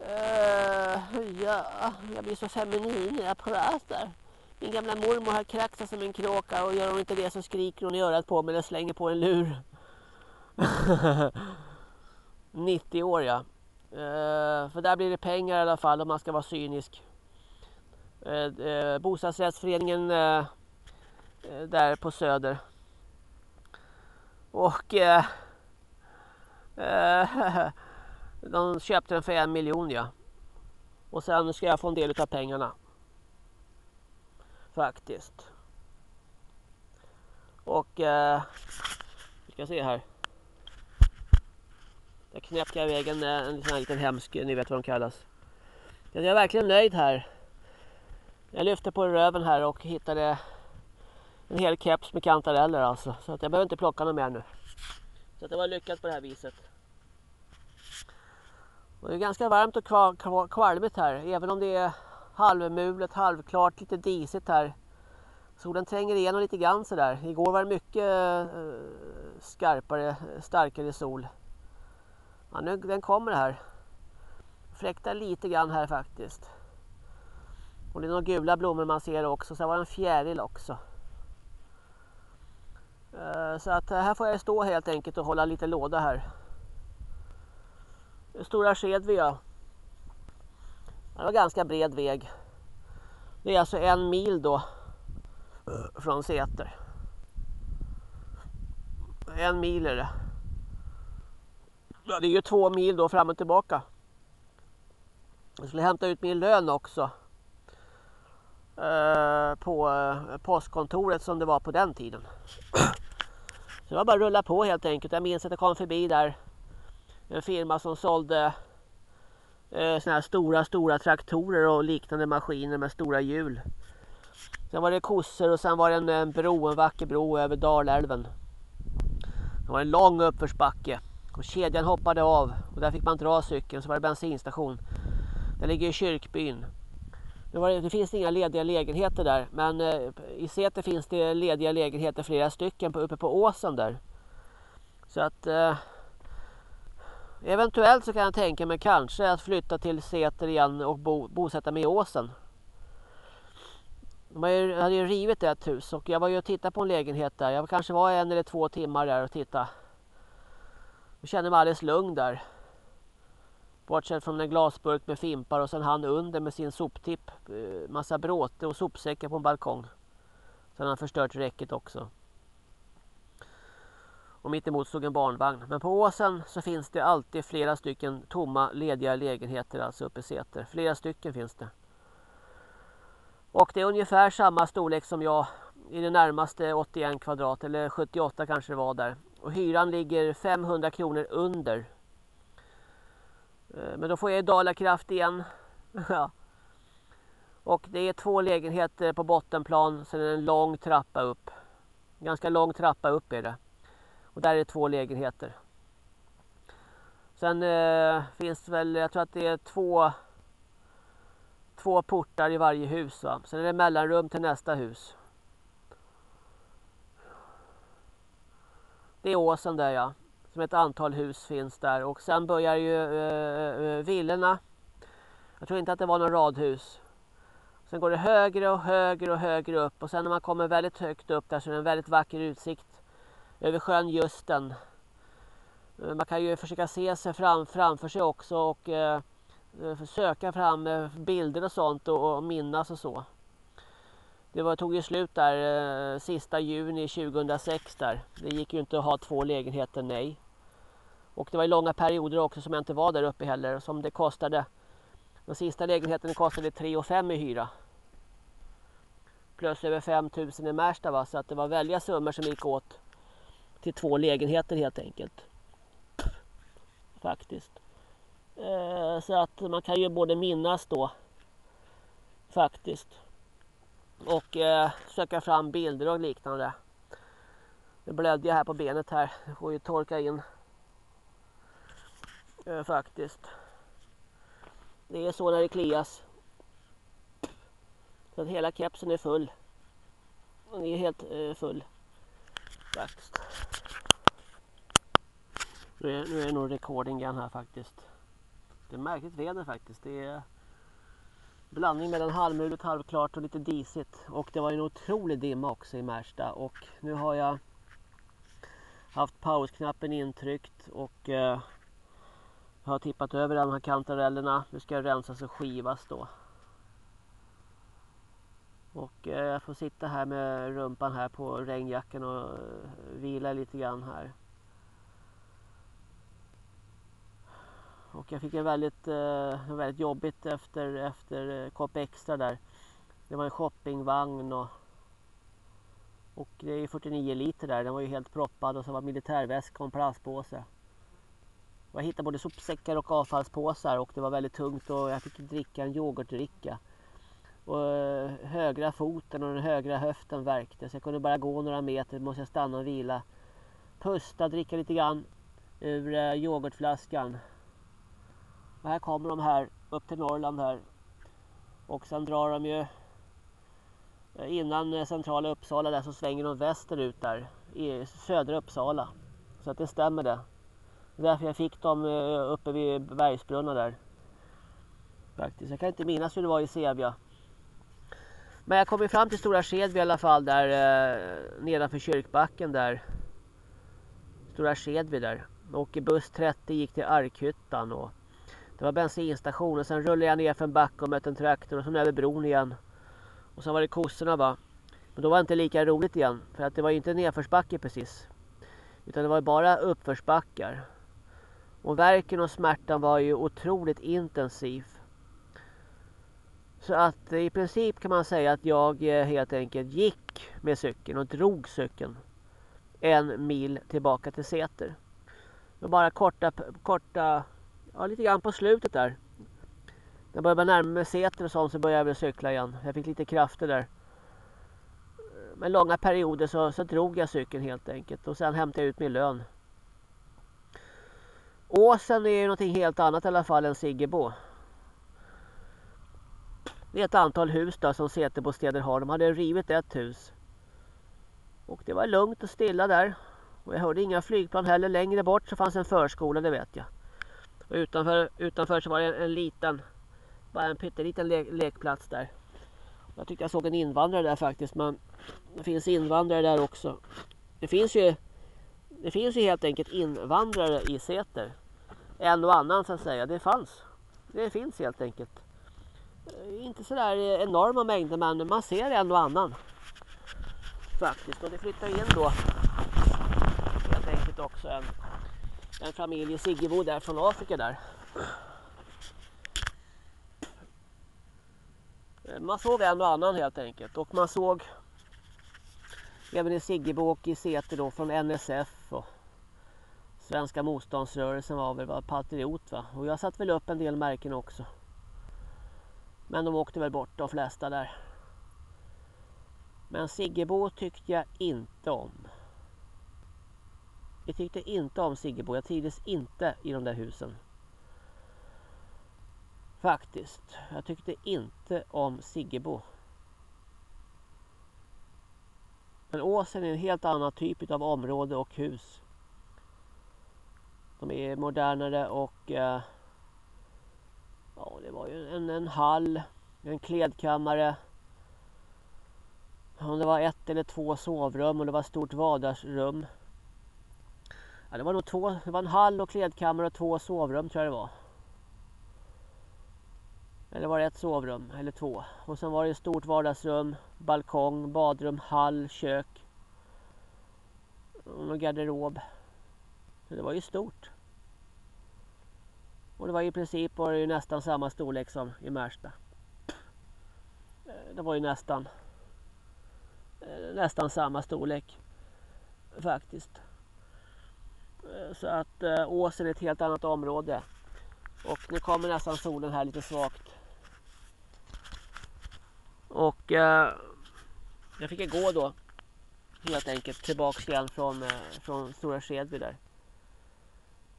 Uh, ja, jag blir så feminin när jag pratar. Min gamla mormor har kraxat som en kråka och gör hon inte det så skriker hon i örat på mig eller slänger på en lur. 90 år ja. Uh, för där blir det pengar i alla fall om man ska vara cynisk. Uh, uh, bostadsrättsföreningen uh, där på Söder. Och de köpte den för en miljon ja. Och sen ska jag få en del av pengarna. Faktiskt. Och eh, vi ska se här. Där knäppte jag iväg en, en sån här liten hemsk, ni vet vad de kallas. Jag är verkligen nöjd här. Jag lyfte på röven här och hittade en hel keps med kantareller alltså. Så att jag behöver inte plocka något mer nu. Så att det var lyckat på det här viset. Och det är ganska varmt och kvalmigt här. Även om det är halvmulet, halvklart, lite disigt här. Solen tränger igenom lite grann sådär. Igår var det mycket eh, skarpare, starkare sol. Ja, nu den kommer här. Fläktar lite grann här faktiskt. Och det är några gula blommor man ser också. Sen var det en fjäril också. Eh, så att eh, här får jag stå helt enkelt och hålla lite låda här. Stora sked vi gör. Det var ganska bred väg. Det är alltså en mil då från Säter. En mil är det. Ja, det är ju två mil då fram och tillbaka. Jag skulle hämta ut min lön också. Eh, på eh, postkontoret som det var på den tiden. Så det var bara att rulla på helt enkelt. Jag minns att jag kom förbi där. En firma som sålde eh, såna här stora, stora traktorer och liknande maskiner med stora hjul. Sen var det kossor och sen var det en, en bro, en vacker bro över Dalälven. Det var en lång uppförsbacke. Och kedjan hoppade av och där fick man dra cykeln. Så var det bensinstation. Den ligger i kyrkbyn. Det, var, det finns inga lediga lägenheter där. Men eh, i Säter finns det lediga lägenheter, flera stycken på, uppe på åsen där. Så att eh, eventuellt så kan jag tänka mig kanske att flytta till Säter igen och bo, bosätta mig i åsen. De hade ju rivit ett hus och jag var ju och tittade på en lägenhet där. Jag kanske var en eller två timmar där och tittade. Jag kände mig alldeles lugn där. Bortsett från en glasburk med fimpar och sen han under med sin soptipp. Eh, massa bråte och sopsäckar på en balkong. Sen har han förstört räcket också. Och mittemot stod en barnvagn. Men på åsen så finns det alltid flera stycken tomma lediga lägenheter alltså uppe i Säter. Flera stycken finns det. Och det är ungefär samma storlek som jag i det närmaste 81 kvadrat eller 78 kanske det var där. Och hyran ligger 500 kronor under. Eh, men då får jag Dalakraft igen. Och det är två lägenheter på bottenplan. Sen är det en lång trappa upp. Ganska lång trappa upp är det. Och där är det två lägenheter. Sen eh, finns det väl, jag tror att det är två två portar i varje hus. Va? Sen är det mellanrum till nästa hus. Det är åsen där ja. Som ett antal hus finns där. Och sen börjar ju eh, eh, eh villorna. Jag tror inte att det var någon radhus. Sen går det högre och högre och högre upp. Och sen när man kommer väldigt högt upp där så är det en väldigt vacker utsikt. Över sjön Justen. Eh, man kan ju försöka se sig fram, framför sig också. och Eh, eh söka fram eh, bilder och sånt och, och minnas och så. Det var, tog ju slut där eh, sista juni 2006 där. Det gick ju inte att ha två lägenheter, nej. Och det var långa perioder också som jag inte var där uppe heller. Som det kostade. Den sista lägenheten kostade 3 5 i hyra. Plus över 5 000 i Märsta va. Så att det var välja summor som gick åt till två lägenheter helt enkelt. Faktiskt. Eh, så att man kan ju både minnas då Faktiskt. Och eh, söka fram bilder och liknande. Nu blödde jag här på benet här. Jag får ju torka in. Eh, faktiskt. Det är så när det klias. Så att hela kepsen är full. Den är helt full där. Nu är, nu är det nog recording igen här faktiskt. Det är märkligt väder faktiskt. Det är blandning mellan halvmulet, halvklart och lite disigt. Och det var en otrolig dimma också i Märsta. Och nu har jag haft pausknappen intryckt och eh, har tippat över de här kantarellerna. Nu ska det rensas och skivas då. Och eh, jag får sitta här med rumpan här på regnjackan och eh, vila lite grann här. Och jag fick en väldigt, eh, väldigt jobbigt efter, efter eh, Coop Extra där. Det var en shoppingvagn och, och det är 49 liter där. Den var ju helt proppad och så var militärväska och en plastpåse. Jag hittade både sopsäckar och avfallspåsar och det var väldigt tungt och jag fick dricka en yoghurtdricka. Och eh, högra foten och den högra höften värkte så jag kunde bara gå några meter, måste jag stanna och vila. Pusta, dricka lite grann ur eh, yoghurtflaskan. Och här kommer de här upp till Norrland här. Och sen drar de ju eh, innan centrala Uppsala där så svänger de västerut där i södra Uppsala. Så att det stämmer det. Det därför jag fick dem uppe vid Bergsbrunna där. Faktiskt. Jag kan inte minnas hur det var i Sevja. Men jag kom fram till Stora Skedvi i alla fall där eh, nedanför kyrkbacken där. Stora Skedvi där. Och buss 30 gick till Arkhyttan och det var bensinstation och sen rullade jag ner för en backe och mötte en traktor och sen över bron igen. Och sen var det kossorna va. Men då var det inte lika roligt igen för att det var ju inte nedförsbacke precis. Utan det var bara uppförsbackar. Och verken och smärtan var ju otroligt intensiv. Så att eh, i princip kan man säga att jag eh, helt enkelt gick med cykeln och drog cykeln en mil tillbaka till Säter. Och bara korta, korta, ja lite grann på slutet där. När jag började närma mig Säter och sånt så började jag väl cykla igen. Jag fick lite krafter där. Men långa perioder så, så drog jag cykeln helt enkelt och sen hämtade jag ut min lön. Åsen är ju någonting helt annat i alla fall än Siggebo. Det är ett antal hus där som Säterbostäder har. De hade rivit ett hus. Och det var lugnt och stilla där. Och jag hörde inga flygplan heller. Längre bort så fanns en förskola, det vet jag. Och utanför, utanför så var det en, en liten, bara en pytteliten le lekplats där. Jag tyckte jag såg en invandrare där faktiskt. Men det finns invandrare där också. Det finns ju, det finns ju helt enkelt invandrare i Säter. En och annan så att säga. Det fanns. Det finns helt enkelt. Eh, inte sådär enorma mängder men man ser en och annan. Faktiskt. Och det flyttar in då helt enkelt också en, en familj i Siggebo där från Afrika där. Eh, man såg en och annan helt enkelt. Och man såg även i Siggebo och i Säter då från NSF och Svenska motståndsrörelsen var väl var patriot va. Och jag satt väl upp en del märken också. Men de åkte väl bort de flesta där. Men Siggebo tyckte jag inte om. Jag tyckte inte om Siggebo. Jag trivdes inte i de där husen. Faktiskt. Jag tyckte inte om Siggebo. Men Åsen är en helt annan typ av område och hus. De är modernare och eh, Ja, det var ju en, en hall, en klädkammare. Om det var ett eller två sovrum och det var ett stort vardagsrum. Ja, det var nog två, det var en hall och klädkammare och två sovrum tror jag det var. Eller var det ett sovrum eller två. Och sen var det ett stort vardagsrum, balkong, badrum, hall, kök. Och garderob. Så det var ju stort. Och det var i princip var det ju nästan samma storlek som i Märsta. Eh, det var ju nästan eh, nästan samma storlek faktiskt. Eh, så att åsen är ett helt annat område. Och nu kommer nästan solen här lite svagt. Och eh, jag fick gå då helt enkelt tillbaks igen från, från Stora Skedby där.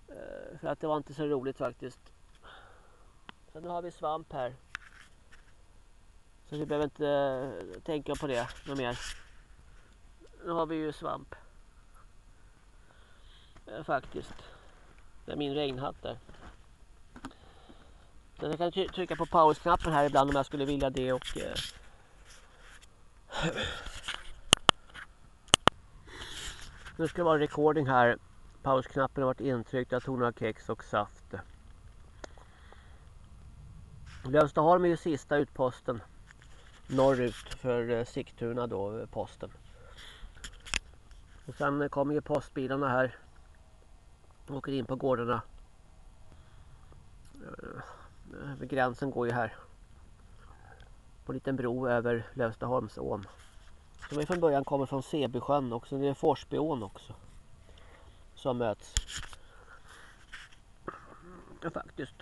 Eh, för att det var inte så roligt faktiskt. Så nu har vi svamp här. Så vi behöver inte eh, tänka på det något mer. Nu har vi ju svamp. Eh, faktiskt. Det är min regnhatt där. Så jag kan trycka på pausknappen här ibland om jag skulle vilja det och eh, Nu ska det vara recording här. Pausknappen har varit intryckt. Jag tog några kex och saft. Lövstaholm är ju sista utposten norrut för eh, Sigtuna då, eh, posten. Och sen kommer ju postbilarna här. Åker in på gårdarna. Eh, gränsen går ju här. På en liten bro över Lövstaholmsån. Som från början kommer från Sebysjön också. Det är Forsbyån också. Som möts. Faktiskt.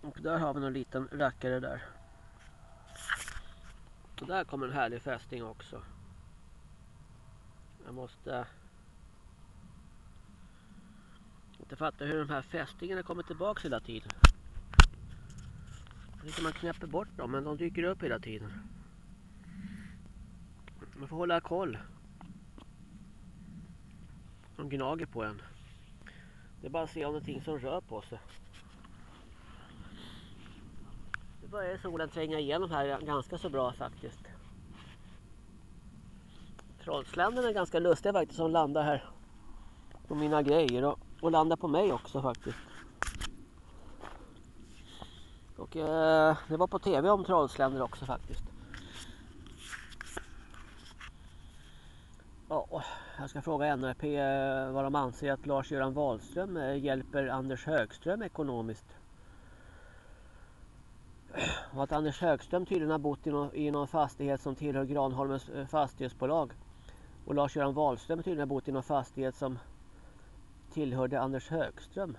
Och där har vi någon liten rackare där. Och där kommer en härlig fästing också. Jag måste... Inte fatta hur de här fästingarna kommer tillbaka hela tiden. Inte man knäpper bort dem men de dyker upp hela tiden. Man får hålla koll. De gnager på en. Det är bara att se om någonting som rör på sig. Nu börjar solen tränga igenom här ganska så bra faktiskt. Trollsländen är ganska lustiga faktiskt som landar här på mina grejer och, och landar på mig också faktiskt. Och eh, det var på tv om trollsländer också faktiskt. Ja, jag ska fråga NRP eh, vad de anser att Lars-Göran Wahlström eh, hjälper Anders Högström ekonomiskt. Och att Anders Högström tydligen har bott i någon, i någon fastighet som tillhör Granholmens eh, fastighetsbolag. Och Lars-Göran Wahlström tydligen har bott i någon fastighet som tillhörde Anders Högström.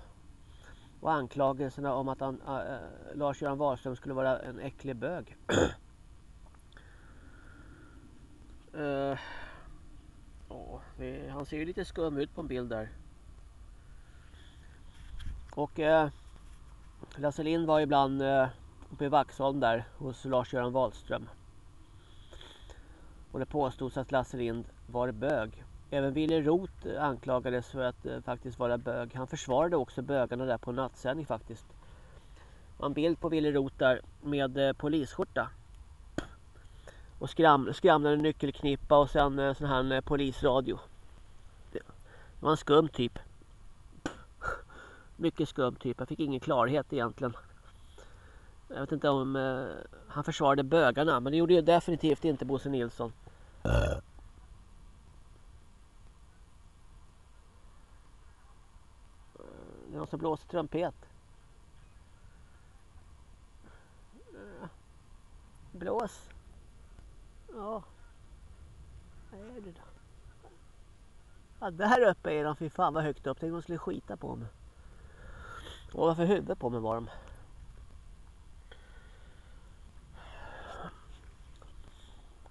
Och anklagelserna om att han, äh, Lars-Göran Wahlström skulle vara en äcklig bög. uh, Ja, han ser ju lite skum ut på en bild där. Och eh, Lasse Lind var ibland eh, uppe i Vaxholm där hos Lars-Göran Wahlström. Och det påstods att Lasse Lind var bög. Även Willy Roth anklagades för att eh, faktiskt vara bög. Han försvarade också bögarna där på nattsändning faktiskt. En bild på Willy Roth där med eh, polisskjorta och skram, skramlade nyckelknippa och sen eh, sån här eh, polisradio. Det var en skum typ. Mycket skum typ. Jag fick ingen klarhet egentligen. Jag vet inte om eh, han försvarade bögarna men det gjorde ju definitivt inte Bosse Nilsson. Det är någon som blåser trumpet. Eh, blås. Ja. Vad är det då? Ja, där uppe är de. Fy fan vad högt upp. Tänk de skulle skita på mig. Och varför huvudet på mig var de?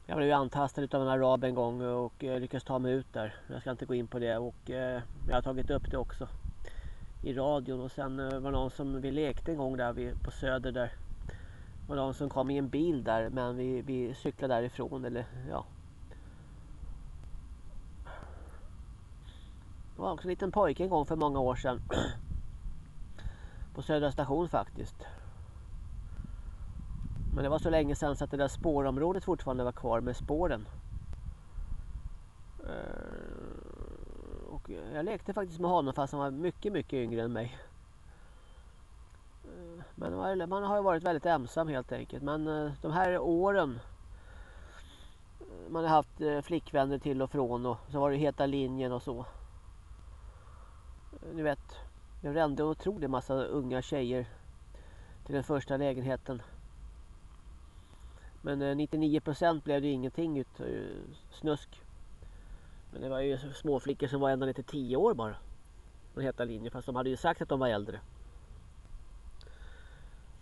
Jag blev ju antastad av en arab en gång och eh, lyckades ta mig ut där. Jag ska inte gå in på det och eh, jag har tagit upp det också i radion och sen eh, var det någon som vi lekte en gång där på Söder där var någon som kom i en bil där men vi, vi cyklade därifrån eller ja. Det var också en liten pojke en gång för många år sedan. På Södra station faktiskt. Men det var så länge sedan så att det där spårområdet fortfarande var kvar med spåren. Eh, och jag lekte faktiskt med honom fast han var mycket mycket yngre än mig. Men man har ju varit väldigt ensam helt enkelt. Men eh, de här åren eh, man har haft eh, flickvänner till och från och så var det heta linjen och så. Ni vet, det rände otroligt massa unga tjejer till den första lägenheten. Men 99% blev det ingenting ut snusk. Men det var ju småflickor som var ända ner till 10 år bara. Den heta linjen fast de hade ju sagt att de var äldre.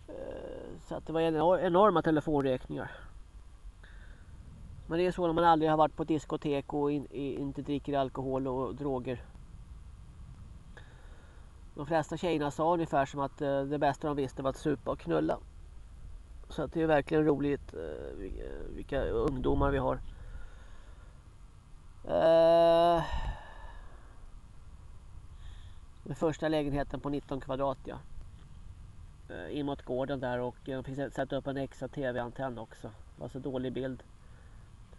Eh, så att det var enorma telefonräkningar. Men det är så när man aldrig har varit på diskotek och in, inte dricker alkohol och droger. De flesta tjejerna sa ungefär som att eh, det bästa de visste var att supa och knulla. Så att det är verkligen roligt eh, vilka ungdomar vi har. Eh, den första lägenheten på 19 kvadrat ja. Eh, in mot gården där och eh, de fick sätta upp en extra tv-antenn också. Det var så dålig bild.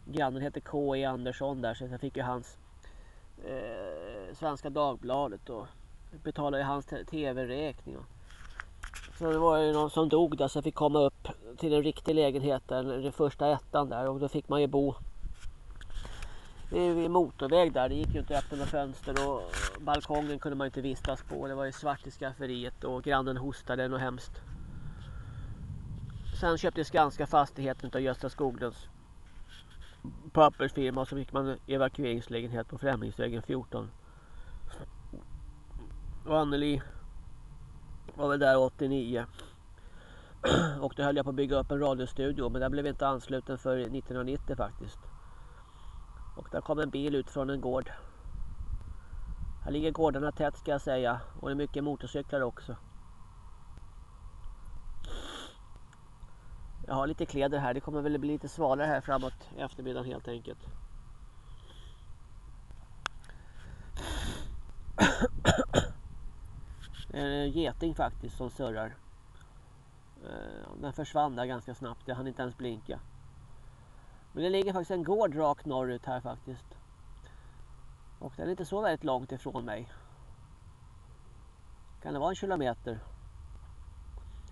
Grannen heter K.E. Andersson där så jag fick ju hans eh, Svenska Dagbladet och betalade hans tv-räkning. Så det var ju någon som dog där så jag fick komma upp till en riktig lägenhet den första ettan där och då fick man ju bo vid motorväg där. Det gick ju inte att öppna fönster och balkongen kunde man inte vistas på. Det var ju svart i skafferiet och grannen hostade något hemskt. Sen köpte Skanska fastigheten av Gösta Skoglunds pappersfirma och så fick man evakueringslägenhet på Främlingsvägen 14. Och Anneli var väl där 89. Och då höll jag på att bygga upp en radiostudio men den blev inte ansluten för 1990 faktiskt. Och där kom en bil ut från en gård. Här ligger gårdarna tätt ska jag säga. Och det är mycket motorcyklar också. Jag har lite kläder här. Det kommer väl bli lite svalare här framåt eftermiddagen helt enkelt. Det är en geting faktiskt som surrar. Eh, den försvann där ganska snabbt. Jag hann inte ens blinka. Men det ligger faktiskt en gård rakt norrut här faktiskt. Och den är inte så väldigt långt ifrån mig. Kan det vara en kilometer?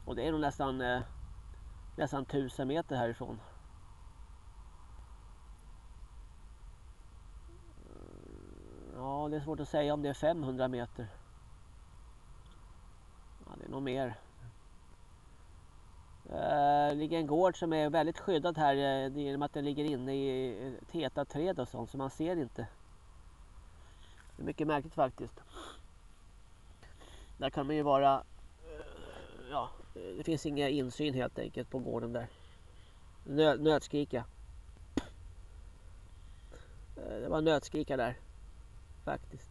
Och det är nog nästan, eh, nästan tusen meter härifrån. Ja, det är svårt att säga om det är 500 meter. Ja, det är nog mer. Eh, det ligger en gård som är väldigt skyddad här eh, genom att den ligger inne i eh, täta träd och sånt så man ser inte. Det är mycket märkligt faktiskt. Där kan man ju vara ja, det finns inga insyn helt enkelt på gården där. Nö, nötskrika. Det var nötskrika där faktiskt.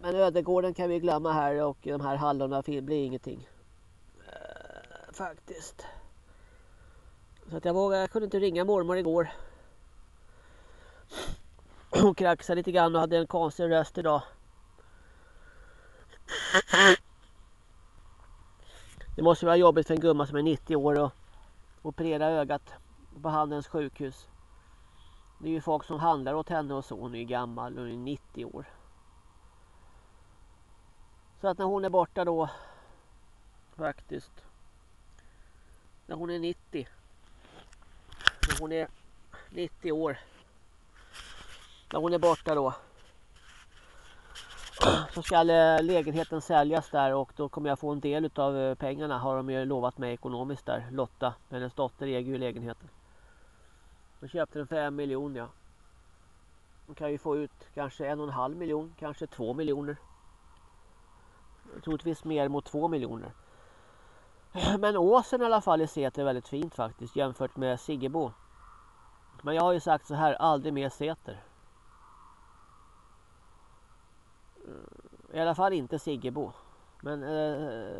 Men ödegården kan vi glömma här och de här hallorna blir ingenting faktiskt. Så att jag vågade, jag kunde inte ringa mormor igår. Hon kraxade lite grann och hade en konstig röst idag. Det måste vara jobbigt för en gumma som är 90 år och operera ögat på Handens sjukhus. Det är ju folk som handlar åt henne och så. Hon är ju gammal och är 90 år. Så att när hon är borta då faktiskt när hon är 90. När hon är 90 år. När hon är borta då. Så ska eh, lägenheten säljas där och då kommer jag få en del av eh, pengarna har de ju lovat mig ekonomiskt där. Lotta, hennes dotter äger ju lägenheten. Hon köpte den för en miljon ja. De kan ju få ut kanske en och en halv miljon, kanske två miljoner. Troligtvis mer mot två miljoner. Men åsen i alla fall i Säter är väldigt fint faktiskt jämfört med Siggebo. Men jag har ju sagt så här, aldrig mer Säter. Mm, I alla fall inte Siggebo. Men eh,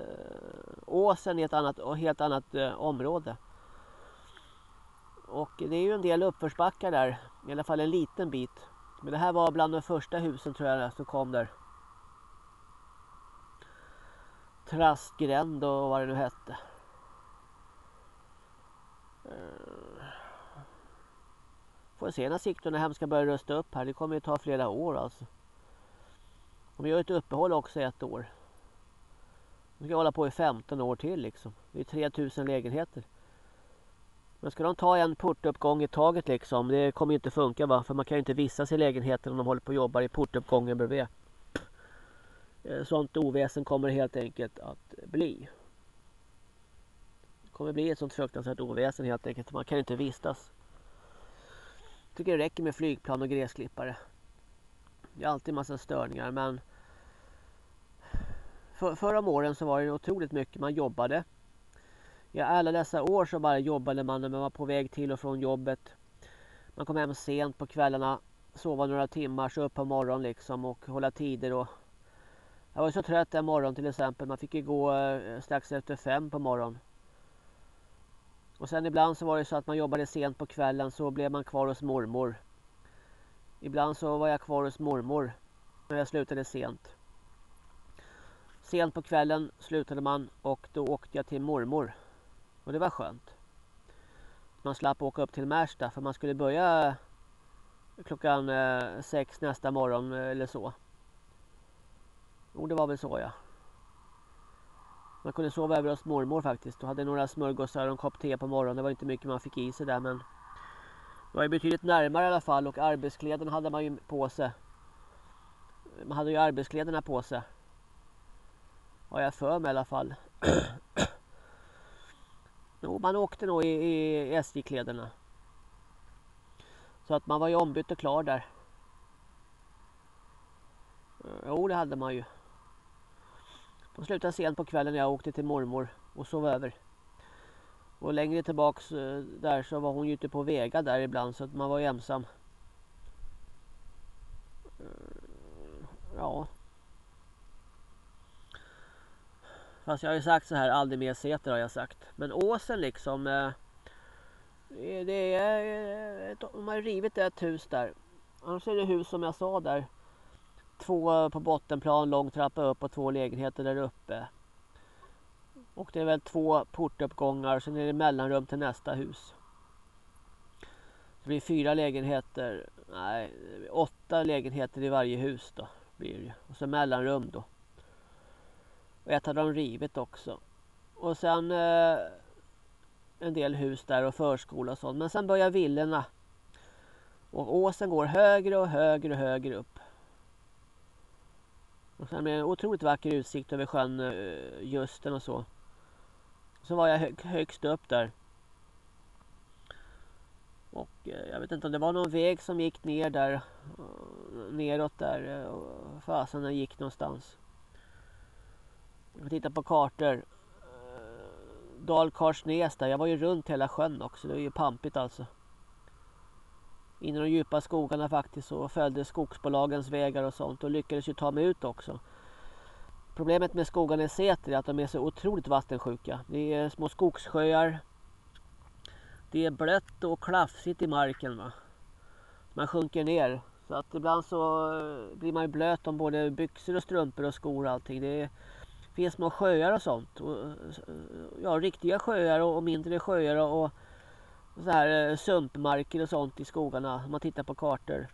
åsen är ett annat, helt annat eh, område. Och det är ju en del uppförsbackar där. I alla fall en liten bit. Men det här var bland de första husen tror jag som kom där. Trastgränd och vad det nu hette. Eh. Får se när Sigtunahem ska börja rusta upp här. Det kommer ju ta flera år alltså. De gör ett uppehåll också ett år. De ska hålla på i 15 år till liksom. Det är 3000 lägenheter. Men ska de ta en portuppgång i taget liksom. Det kommer ju inte funka va. För man kan ju inte vistas i lägenheten om de håller på och jobbar i portuppgången bredvid. Eh, sånt oväsen kommer helt enkelt att bli. Det kommer bli ett sånt fruktansvärt oväsen helt enkelt. Man kan inte vistas. Jag tycker det räcker med flygplan och gräsklippare. Det är alltid en massa störningar men för, förra om åren så var det otroligt mycket man jobbade. I alla dessa år så bara jobbade man när man var på väg till och från jobbet. Man kom hem sent på kvällarna. Sova några timmar, så upp på morgonen liksom och hålla tider. Och jag var så trött en morgon till exempel. Man fick ju gå eh, strax efter fem på morgonen. Och sen ibland så var det så att man jobbade sent på kvällen så blev man kvar hos mormor. Ibland så var jag kvar hos mormor när jag slutade sent. Sent på kvällen slutade man och då åkte jag till mormor. Och det var skönt. Man slapp åka upp till Märsta för man skulle börja eh, klockan eh, sex nästa morgon eller så. Jo det var väl så ja. Man kunde sova över hos mormor faktiskt Då hade några smörgåsar och en kopp te på morgonen. Det var inte mycket man fick i sig där men det var ju betydligt närmare i alla fall och arbetskläderna hade man ju på sig. Man hade ju arbetskläderna på sig. Har jag för mig i alla fall. jo, man åkte nog i, i SJ-kläderna. Så att man var ju ombytt och klar där. Eh, jo, det hade man ju. De slutade sent på kvällen när jag åkte till mormor och sov över. Och längre tillbaks eh, där så var hon ju ute på Vega där ibland så att man var ju ensam. Eh, ja. Fast jag har ju sagt så här, aldrig mer Säter har jag sagt. Men åsen liksom. Eh, det är, de har rivit ett hus där. Annars är det hus som jag sa där. Två på bottenplan, lång trappa upp och två lägenheter där uppe. Och det är väl två portuppgångar, sen är det mellanrum till nästa hus. Det blir fyra lägenheter, nej, åtta lägenheter i varje hus då. Blir det. Och så mellanrum då. Och ett hade de rivit också. Och sen eh, en del hus där och förskola och sånt. Men sen börjar villorna. Och åsen går högre och högre och högre upp. Och sen blev det en otroligt vacker utsikt över sjön eh, Justen och så. Så var jag hög, högst upp där. Och eh, jag vet inte om det var någon väg som gick ner där. Eh, neråt där. Fasen den gick någonstans. Jag får på kartor. Dalkarsnäs där. Jag var ju runt hela sjön också. Det var ju pampigt alltså. In i de djupa skogarna faktiskt och följde skogsbolagens vägar och sånt och lyckades ju ta mig ut också. Problemet med skogarna i Säter är att de är så otroligt vattensjuka. Det är små skogssjöar. Det är blött och klafsigt i marken. Va? Man sjunker ner. Så att ibland så eh, blir man blöt om både byxor och strumpor och skor och allting. Det finns små sjöar och sånt. Och, eh, ja, riktiga sjöar och mindre sjöar och så här eh, sumpmarker och sånt i skogarna. Om man tittar på kartor.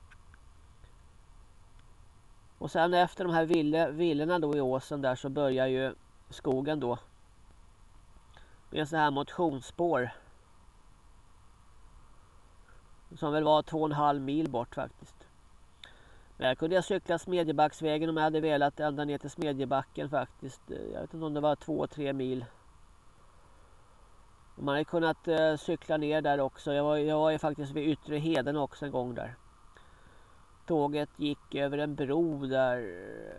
Och sen efter de här ville, villorna då i åsen där så börjar ju skogen då. Med så här motionsspår. Som väl var två och en halv mil bort faktiskt. Men jag kunde jag cykla Smedjebacksvägen om jag hade velat ända ner till Smedjebacken faktiskt. Jag vet inte om det var två, tre mil. Och man hade kunnat eh, cykla ner där också. Jag var, jag var ju faktiskt vid Yttre Heden också en gång där. Tåget gick över en bro där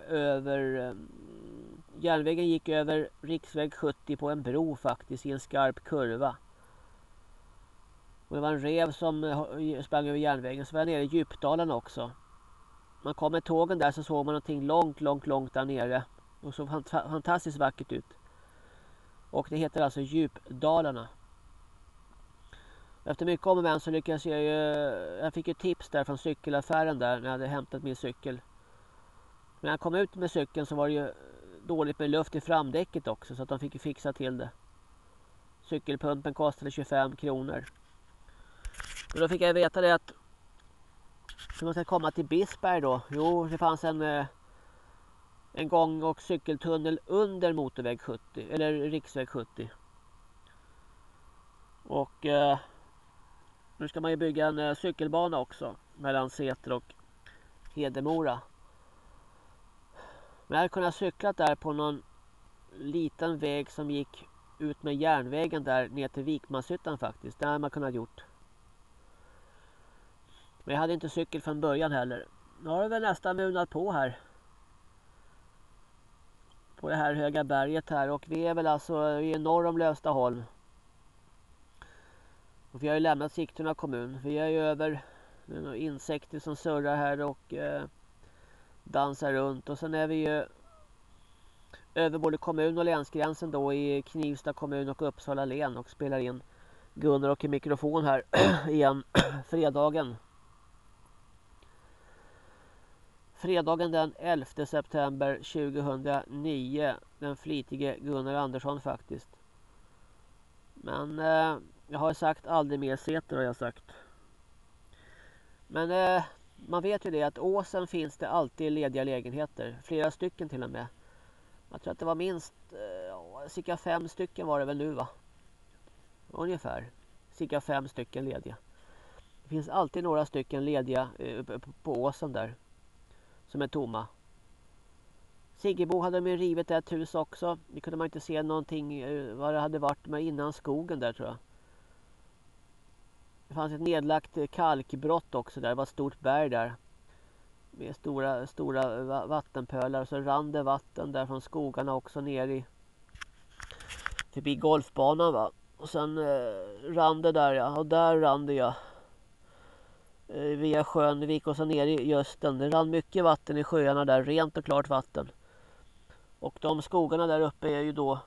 över eh, järnvägen gick över riksväg 70 på en bro faktiskt i en skarp kurva. Och det var en rev som eh, sprang över järnvägen. Så var jag nere i Djupdalen också. Man kom med tågen där så såg man någonting långt, långt, långt där nere. Och så fantastiskt vackert ut. Och det heter alltså Djupdalarna. Efter mycket om och men så lyckades jag ju... Jag fick ju tips där från cykelaffären där när jag hade hämtat min cykel. Men när jag kom ut med cykeln så var det ju dåligt med luft i framdäcket också så att de fick ju fixa till det. Cykelpumpen kostade 25 kronor. Och då fick jag veta det att hur man ska komma till Bisberg då? Jo, det fanns en eh, en gång och cykeltunnel under motorväg 70 eller riksväg 70. Och eh, nu ska man ju bygga en eh, cykelbana också mellan Säter och Hedemora. Men jag hade kunnat cykla där på någon liten väg som gick ut med järnvägen där ner till Vikmanshyttan faktiskt. Det hade man kunnat gjort. Men jag hade inte cykel från början heller. Nu har det väl nästan munat på här på det här höga berget här och vi är väl alltså vi är norr om Lövstaholm. Och vi har ju lämnat Sigtuna kommun. Vi är ju över är insekter som surrar här och eh, dansar runt. Och sen är vi ju över både kommun och länsgränsen då i Knivsta kommun och Uppsala län och spelar in Gunnar och mikrofon här igen fredagen. Fredagen den 11 september 2009. Den flitige Gunnar Andersson faktiskt. Men eh, jag har sagt aldrig mer Säter har jag sagt. Men eh, man vet ju det att Åsen finns det alltid lediga lägenheter. Flera stycken till och med. Jag tror att det var minst eh, cirka fem stycken var det väl nu va? Ungefär. Cirka fem stycken lediga. Det finns alltid några stycken lediga eh, på åsen där. Som är tomma. Siggebo hade de rivit ett hus också. Det kunde man inte se någonting eh, vad det hade varit med innan skogen där tror jag. Det fanns ett nedlagt eh, kalkbrott också där. Det var ett stort berg där. Med stora, stora eh, vattenpölar. Så rann det vatten där från skogarna också ner i förbi golfbanan va. Och sen eh, rann det där ja. Och där rann det ja. Eh, via sjön Vik och så ner i Gösten. Det rann mycket vatten i sjöarna där. Rent och klart vatten. Och de skogarna där uppe är ju då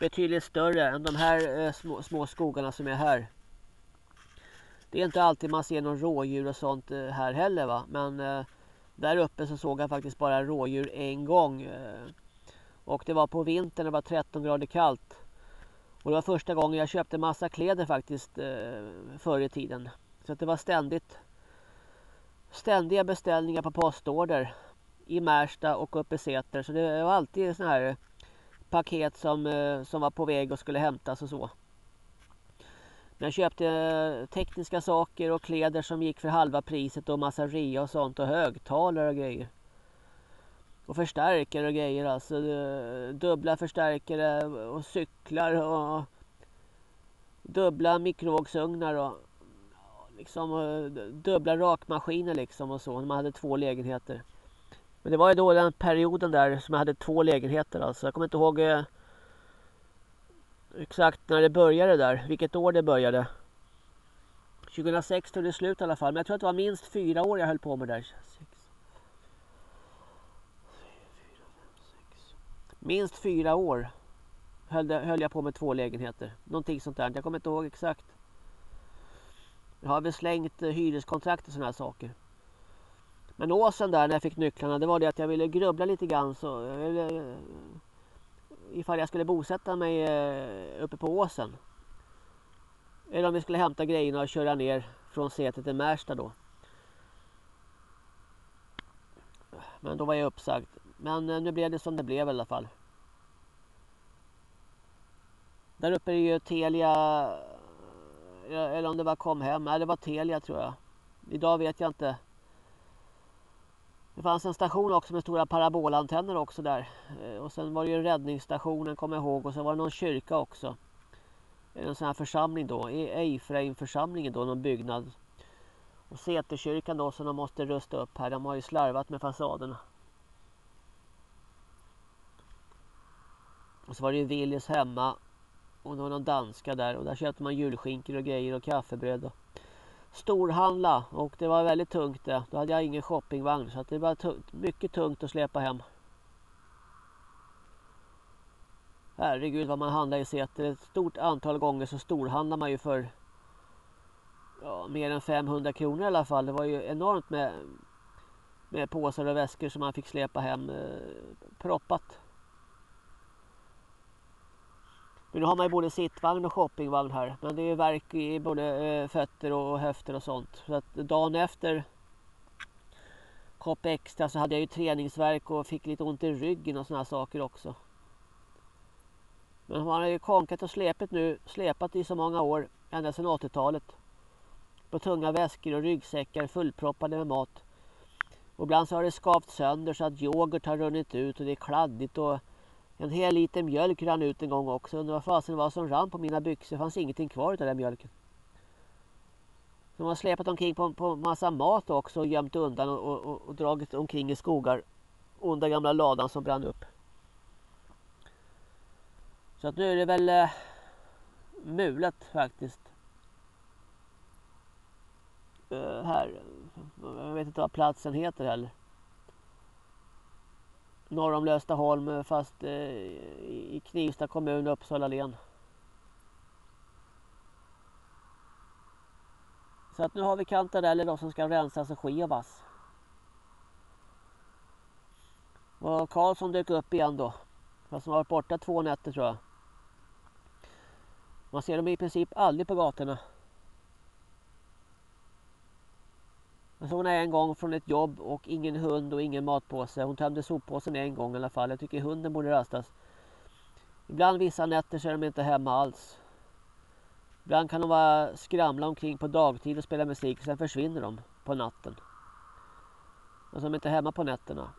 betydligt större än de här eh, små, små skogarna som är här. Det är inte alltid man ser någon rådjur och sånt eh, här heller va. Men eh, där uppe så såg jag faktiskt bara rådjur en gång. Och det var på vintern, det var 13 grader kallt. Och det var första gången jag köpte massa kläder faktiskt eh, förr i tiden. Så att det var ständigt ständiga beställningar på postorder i Märsta och uppe i Säter. Så det var alltid sådana här paket som, eh, som var på väg och skulle hämtas och så. Jag köpte eh, tekniska saker och kläder som gick för halva priset och massa rea och sånt och högtalare och grejer. Och förstärkare och grejer alltså. Eh, dubbla förstärkare och cyklar och dubbla mikrovågsugnar och liksom eh, dubbla rakmaskiner liksom och så. Man hade två lägenheter. Men det var ju då den perioden där som jag hade två lägenheter alltså. Jag kommer inte ihåg eh, exakt när det började där. Vilket år det började. 2006 tog det slut i alla fall. Men jag tror att det var minst fyra år jag höll på med det där. Minst fyra år höll jag på med två lägenheter. Någonting sånt där. Jag kommer inte ihåg exakt. Jag har väl slängt eh, hyreskontrakt och sådana här saker. Men åsen där när jag fick nycklarna det var det att jag ville grubbla lite grann. Så jag ville, eh, ifall jag skulle bosätta mig eh, uppe på åsen. Eller om vi skulle hämta grejerna och köra ner från Säter till Märsta då. Men då var jag uppsagd. Men nu blev det som det blev i alla fall. Där uppe är det ju Telia. Eh, eller om det var kom hem. Nej det var Telia tror jag. Idag vet jag inte. Det fanns en station också med stora parabolantenner också där. Eh, och sen var det ju räddningsstationen kommer jag ihåg. Och sen var det någon kyrka också. Eh, en sån här församling då. E- Eifreim församlingen då, någon byggnad. Och Säterkyrkan då som de måste rusta upp här. De har ju slarvat med fasaderna. Och så var det ju Willys hemma. Och det var någon danska där. Och där köpte man julskinkor och grejer och kaffebröd. Och storhandla och det var väldigt tungt det. Då hade jag ingen shoppingvagn så det var tungt, mycket tungt att släpa hem. Herregud vad man handlar i Säter. Ett stort antal gånger så storhandlar man ju för ja, mer än 500 kronor i alla fall. Det var ju enormt med, med påsar och väskor som man fick släpa hem eh, proppat. Men nu har man ju både sittvagn och shoppingvagn här. Men det är verk i både eh, fötter och höfter och sånt. Så att dagen efter Kopp extra så hade jag ju träningsverk och fick lite ont i ryggen och såna saker också. Men man har ju konkat och släpat nu, släpat i så många år, ända sedan 80-talet. På tunga väskor och ryggsäckar fullproppade med mat. Och ibland så har det skavt sönder så att yoghurt har runnit ut och det är kladdigt och en hel liter mjölk rann ut en gång också. Undrar vad fasen det var som rann på mina byxor. Det fanns ingenting kvar av den mjölken. De har släpat omkring på, på massa mat också och gömt undan och, och, och dragit omkring i skogar. Onda gamla ladan som brann upp. Så att nu är det väl eh, mulet faktiskt. Uh, här. Jag vet inte vad platsen heter heller. Norr om Löstaholm eh, fast eh, i Knivsta kommun, Uppsala län. Så att nu har vi kantareller då som ska rensas och skevas. Och Karlsson dök upp igen då. Fast som har varit borta två nätter tror jag. Man ser dem i princip aldrig på gatorna. Jag såg henne en gång från ett jobb och ingen hund och ingen matpåse. Hon tömde soppåsen en gång i alla fall. Jag tycker hunden borde rastas. Ibland vissa nätter så är de inte hemma alls. Ibland kan de bara skramla omkring på dagtid och spela musik. Sen försvinner de på natten. Och de är inte hemma på nätterna.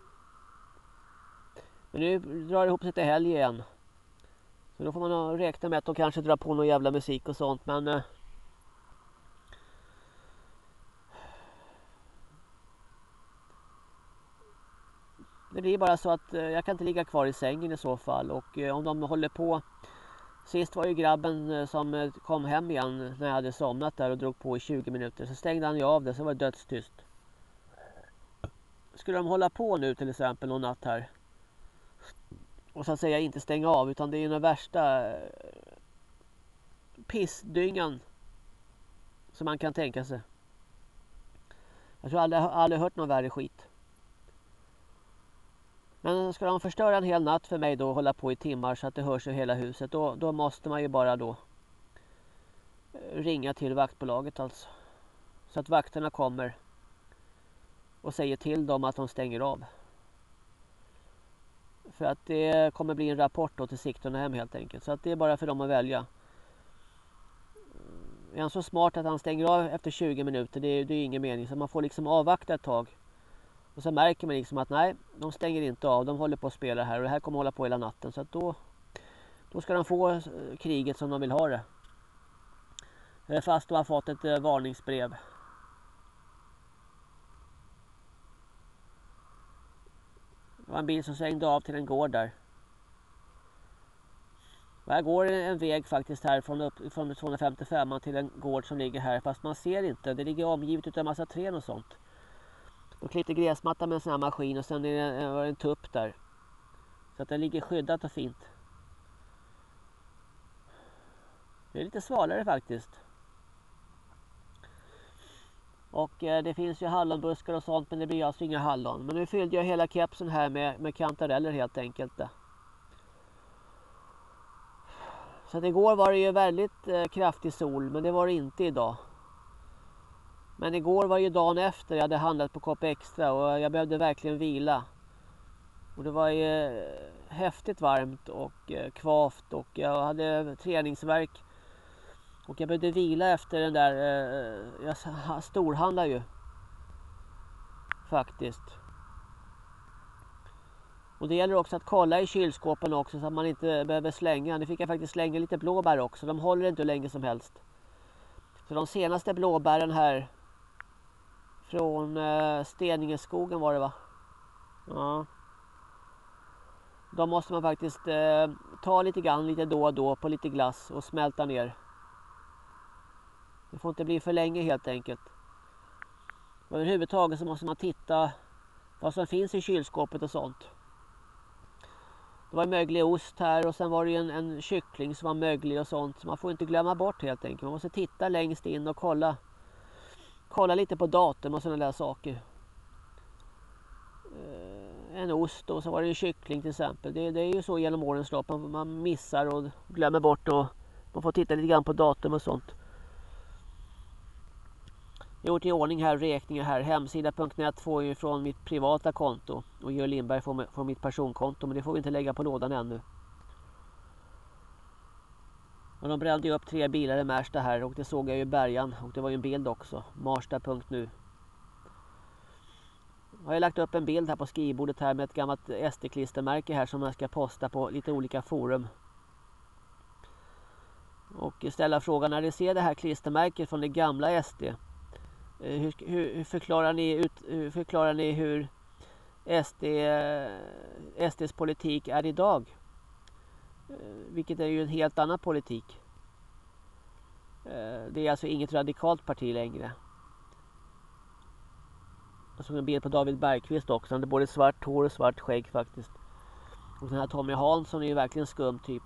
Men nu drar det ihop sig till helg igen. Så då får man räkna med att de kanske drar på någon jävla musik och sånt. Men... Eh, Men det blir bara så att eh, jag kan inte ligga kvar i sängen i så fall. Och eh, om de håller på... Sist var ju grabben eh, som kom hem igen när jag hade somnat där och drog på i 20 minuter. Så stängde han ju av det så var det dödstyst. Skulle de hålla på nu till exempel någon natt här och så att säga inte stänga av utan det är den värsta pissdyngan som man kan tänka sig. Jag tror aldrig, aldrig hört någon värre skit. Men ska de förstöra en hel natt för mig då och hålla på i timmar så att det hörs i hela huset då, då måste man ju bara då eh, ringa till vaktbolaget alltså. Så att vakterna kommer och säger till dem att de stänger av. För att det kommer bli en rapport då till Sigtunahem helt enkelt. Så att det är bara för dem att välja. Mm, är han så smart att han stänger av efter 20 minuter, det är, det är ingen mening. Så man får liksom avvakta ett tag. Och sen märker man liksom att nej, de stänger inte av. De håller på att spela här och det här kommer hålla på hela natten. Så att då, då ska de få eh, kriget som de vill ha det. Eh, fast de har fått ett eh, varningsbrev. Det var en bil som svängde av till en gård där. Och här går en väg faktiskt här från, upp, från 255 till en gård som ligger här. Fast man ser inte. Det ligger omgivet av en massa träd och sånt. De klippte gräsmatta med en sån här maskin och sen är det en, en tupp där. Så att det ligger skyddat och fint. Det är lite svalare faktiskt. Och eh, det finns ju hallonbuskar och sånt men det blir alltså inga hallon. Men nu fyllde jag hela kepsen här med, med kantareller helt enkelt. Så att igår var det ju väldigt eh, kraftig sol men det var det inte idag. Men igår var ju dagen efter jag hade handlat på Coop Extra och jag behövde verkligen vila. Och det var ju eh, häftigt varmt och eh, kvavt och jag hade träningsverk och jag behövde vila efter den där, eh, jag storhandlar ju. Faktiskt. Och det gäller också att kolla i kylskåpen också så att man inte behöver slänga. Nu fick jag faktiskt slänga lite blåbär också. De håller inte hur länge som helst. Så de senaste blåbären här från eh, Steningeskogen var det va? Ja. De måste man faktiskt eh, ta lite grann lite då och då på lite glass och smälta ner. Det får inte bli för länge helt enkelt. Och överhuvudtaget så måste man titta vad som finns i kylskåpet och sånt. Det var möglig ost här och sen var det en, en kyckling som var möglig och sånt. Så man får inte glömma bort helt enkelt. Man måste titta längst in och kolla. Kolla lite på datum och sådana där saker. Eh, en ost och så var det en kyckling till exempel. Det, det är ju så genom årens lopp. Man, man missar och glömmer bort och man får titta lite grann på datum och sånt Jag har gjort i ordning här räkningar här. Hemsida.net får ju från mitt privata konto. Och Georg Lindberg får från mitt personkonto. Men det får vi inte lägga på lådan ännu. Och de brände ju upp tre bilar i Märsta här. Och det såg jag ju i bärgan. Och det var ju en bild också. Marsta.nu. Jag har lagt upp en bild här på skrivbordet här med ett gammalt SD-klistermärke här som jag ska posta på lite olika forum. Och ställa frågan när ni ser det här klistermärket från det gamla SD. Eh, hur, hur, förklarar ni ut, hur förklarar ni hur SD, eh, SDs politik är idag? Eh, vilket är ju en helt annan politik. Eh, det är alltså inget radikalt parti längre. Jag såg en bild på David Bergqvist också. Han hade både svart hår och svart skägg faktiskt. Och den här Tommy Hansson är ju verkligen skum typ.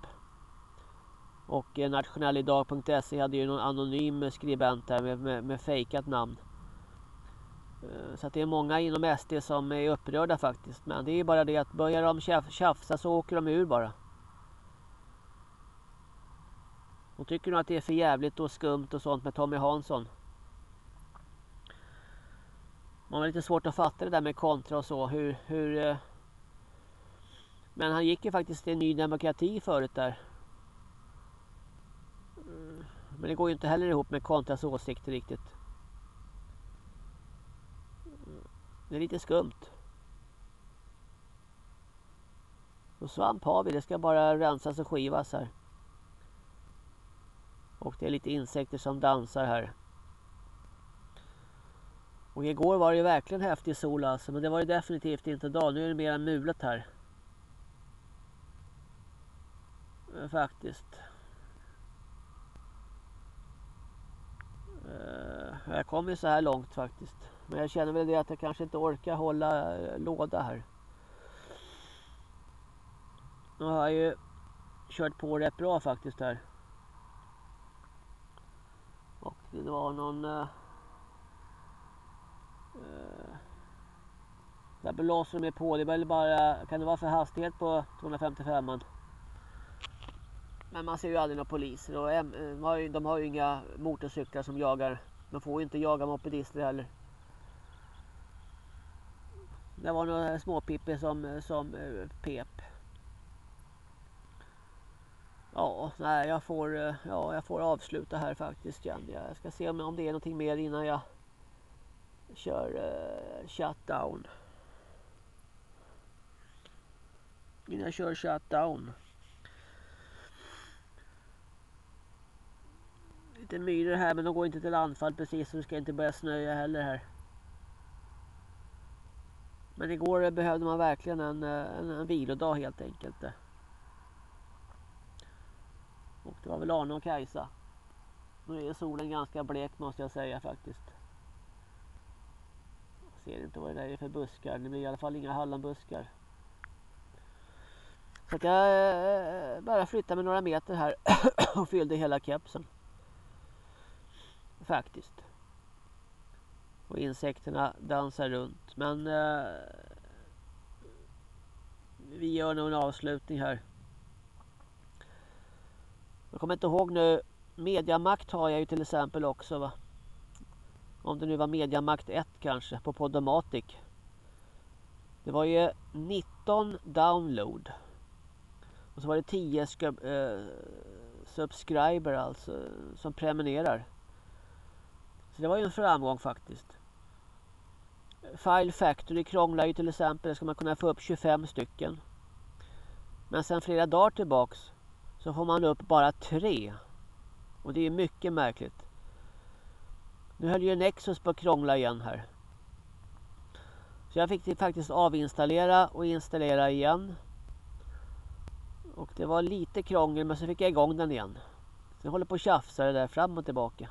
Och eh, nationellidag.se hade ju någon anonym skribent där med, med, med fejkat namn. Så att det är många inom SD som är upprörda faktiskt. Men det är bara det att börjar de tjafsa så åker de ur bara. Hon tycker nog att det är för jävligt och skumt och sånt med Tommy Hansson. Man har lite svårt att fatta det där med kontra och så. Hur, hur, eh, men han gick ju faktiskt till Ny Demokrati förut där. Mm, men det går ju inte heller ihop med kontras åsikter riktigt. Mm, det är lite skumt. Och svamp har vi, det ska bara rensas och skivas här. Och det är lite insekter som dansar här. Och igår var det verkligen häftig sol alltså. Men det var det definitivt inte idag. Nu är det mer mulet här. Eh, faktiskt. Eh, jag kom ju så här långt faktiskt. Men jag känner väl det att jag kanske inte orkar hålla eh, låda här. Nu har jag ju kört på rätt bra faktiskt här. Och det var någon... Uh, uh, där blåser de på. Det är väl bara... Kan det vara för hastighet på 255 man? Men man ser ju aldrig några poliser. Och eh, de har, ju, de har ju inga motorcyklar som jagar. De får ju inte jaga mopedister heller. Det var några småpippi som, som pep. Ja, nej, jag får, eh, ja, jag får avsluta här faktiskt jag. Ska se om, om det är någonting mer innan jag kör uh, shutdown. Innan jag kör shutdown. Lite myror här men de går inte till anfall precis så det ska inte börja snöa heller här. Men igår eh, behövde man verkligen en, en, en vilodag helt enkelt. Och det var väl Arne och Kajsa. Nu är solen ganska blek måste jag säga faktiskt. Jag ser inte vad det där är för buskar. Det blir i alla fall inga hallonbuskar. Så att jag eh, bara flyttade mig några meter här och fyllde hela kepsen. Faktiskt. Och insekterna dansar runt. Men eh, vi gör nog en avslutning här. Jag kommer inte ihåg nu. Mediamakt har jag ju till exempel också va. Om det nu var Mediamakt 1 kanske på Podomatic. Det var ju 19 download. Och så var det 10 eh, subscriber alltså som prenumererar. Så det var ju en framgång faktiskt. File Factory krånglar ju till exempel. Det ska man kunna få upp 25 stycken. Men sen flera dagar tillbaks så får man upp bara tre. Och det är mycket märkligt. Nu höll ju Nexus på att krångla igen här. Så jag fick faktiskt avinstallera och installera igen. Och det var lite krångel men så fick jag igång den igen. Så jag håller på att tjafsa det där fram och tillbaka.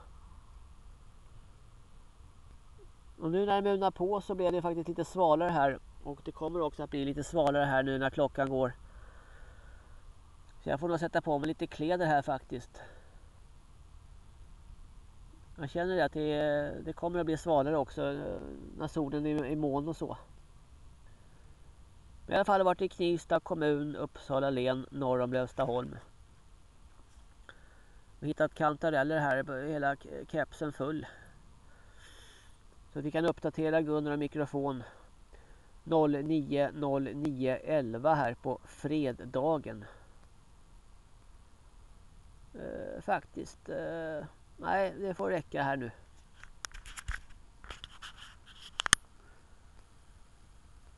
Och nu när det munar på så blir det faktiskt lite svalare här. Och det kommer också att bli lite svalare här nu när klockan går. Så jag får nog sätta på mig lite kläder här faktiskt. Jag känner att det, det kommer att bli svalare också när solen är i moln och så. Men I alla fall har varit i Knivsta kommun, Uppsala län, norr om Lövstaholm. Vi har hittat kantareller här, hela kepsen full. Så vi kan uppdatera Gunnar och mikrofon 090911 här på fredagen. Eh, faktiskt. Eh, nej, det får räcka här nu.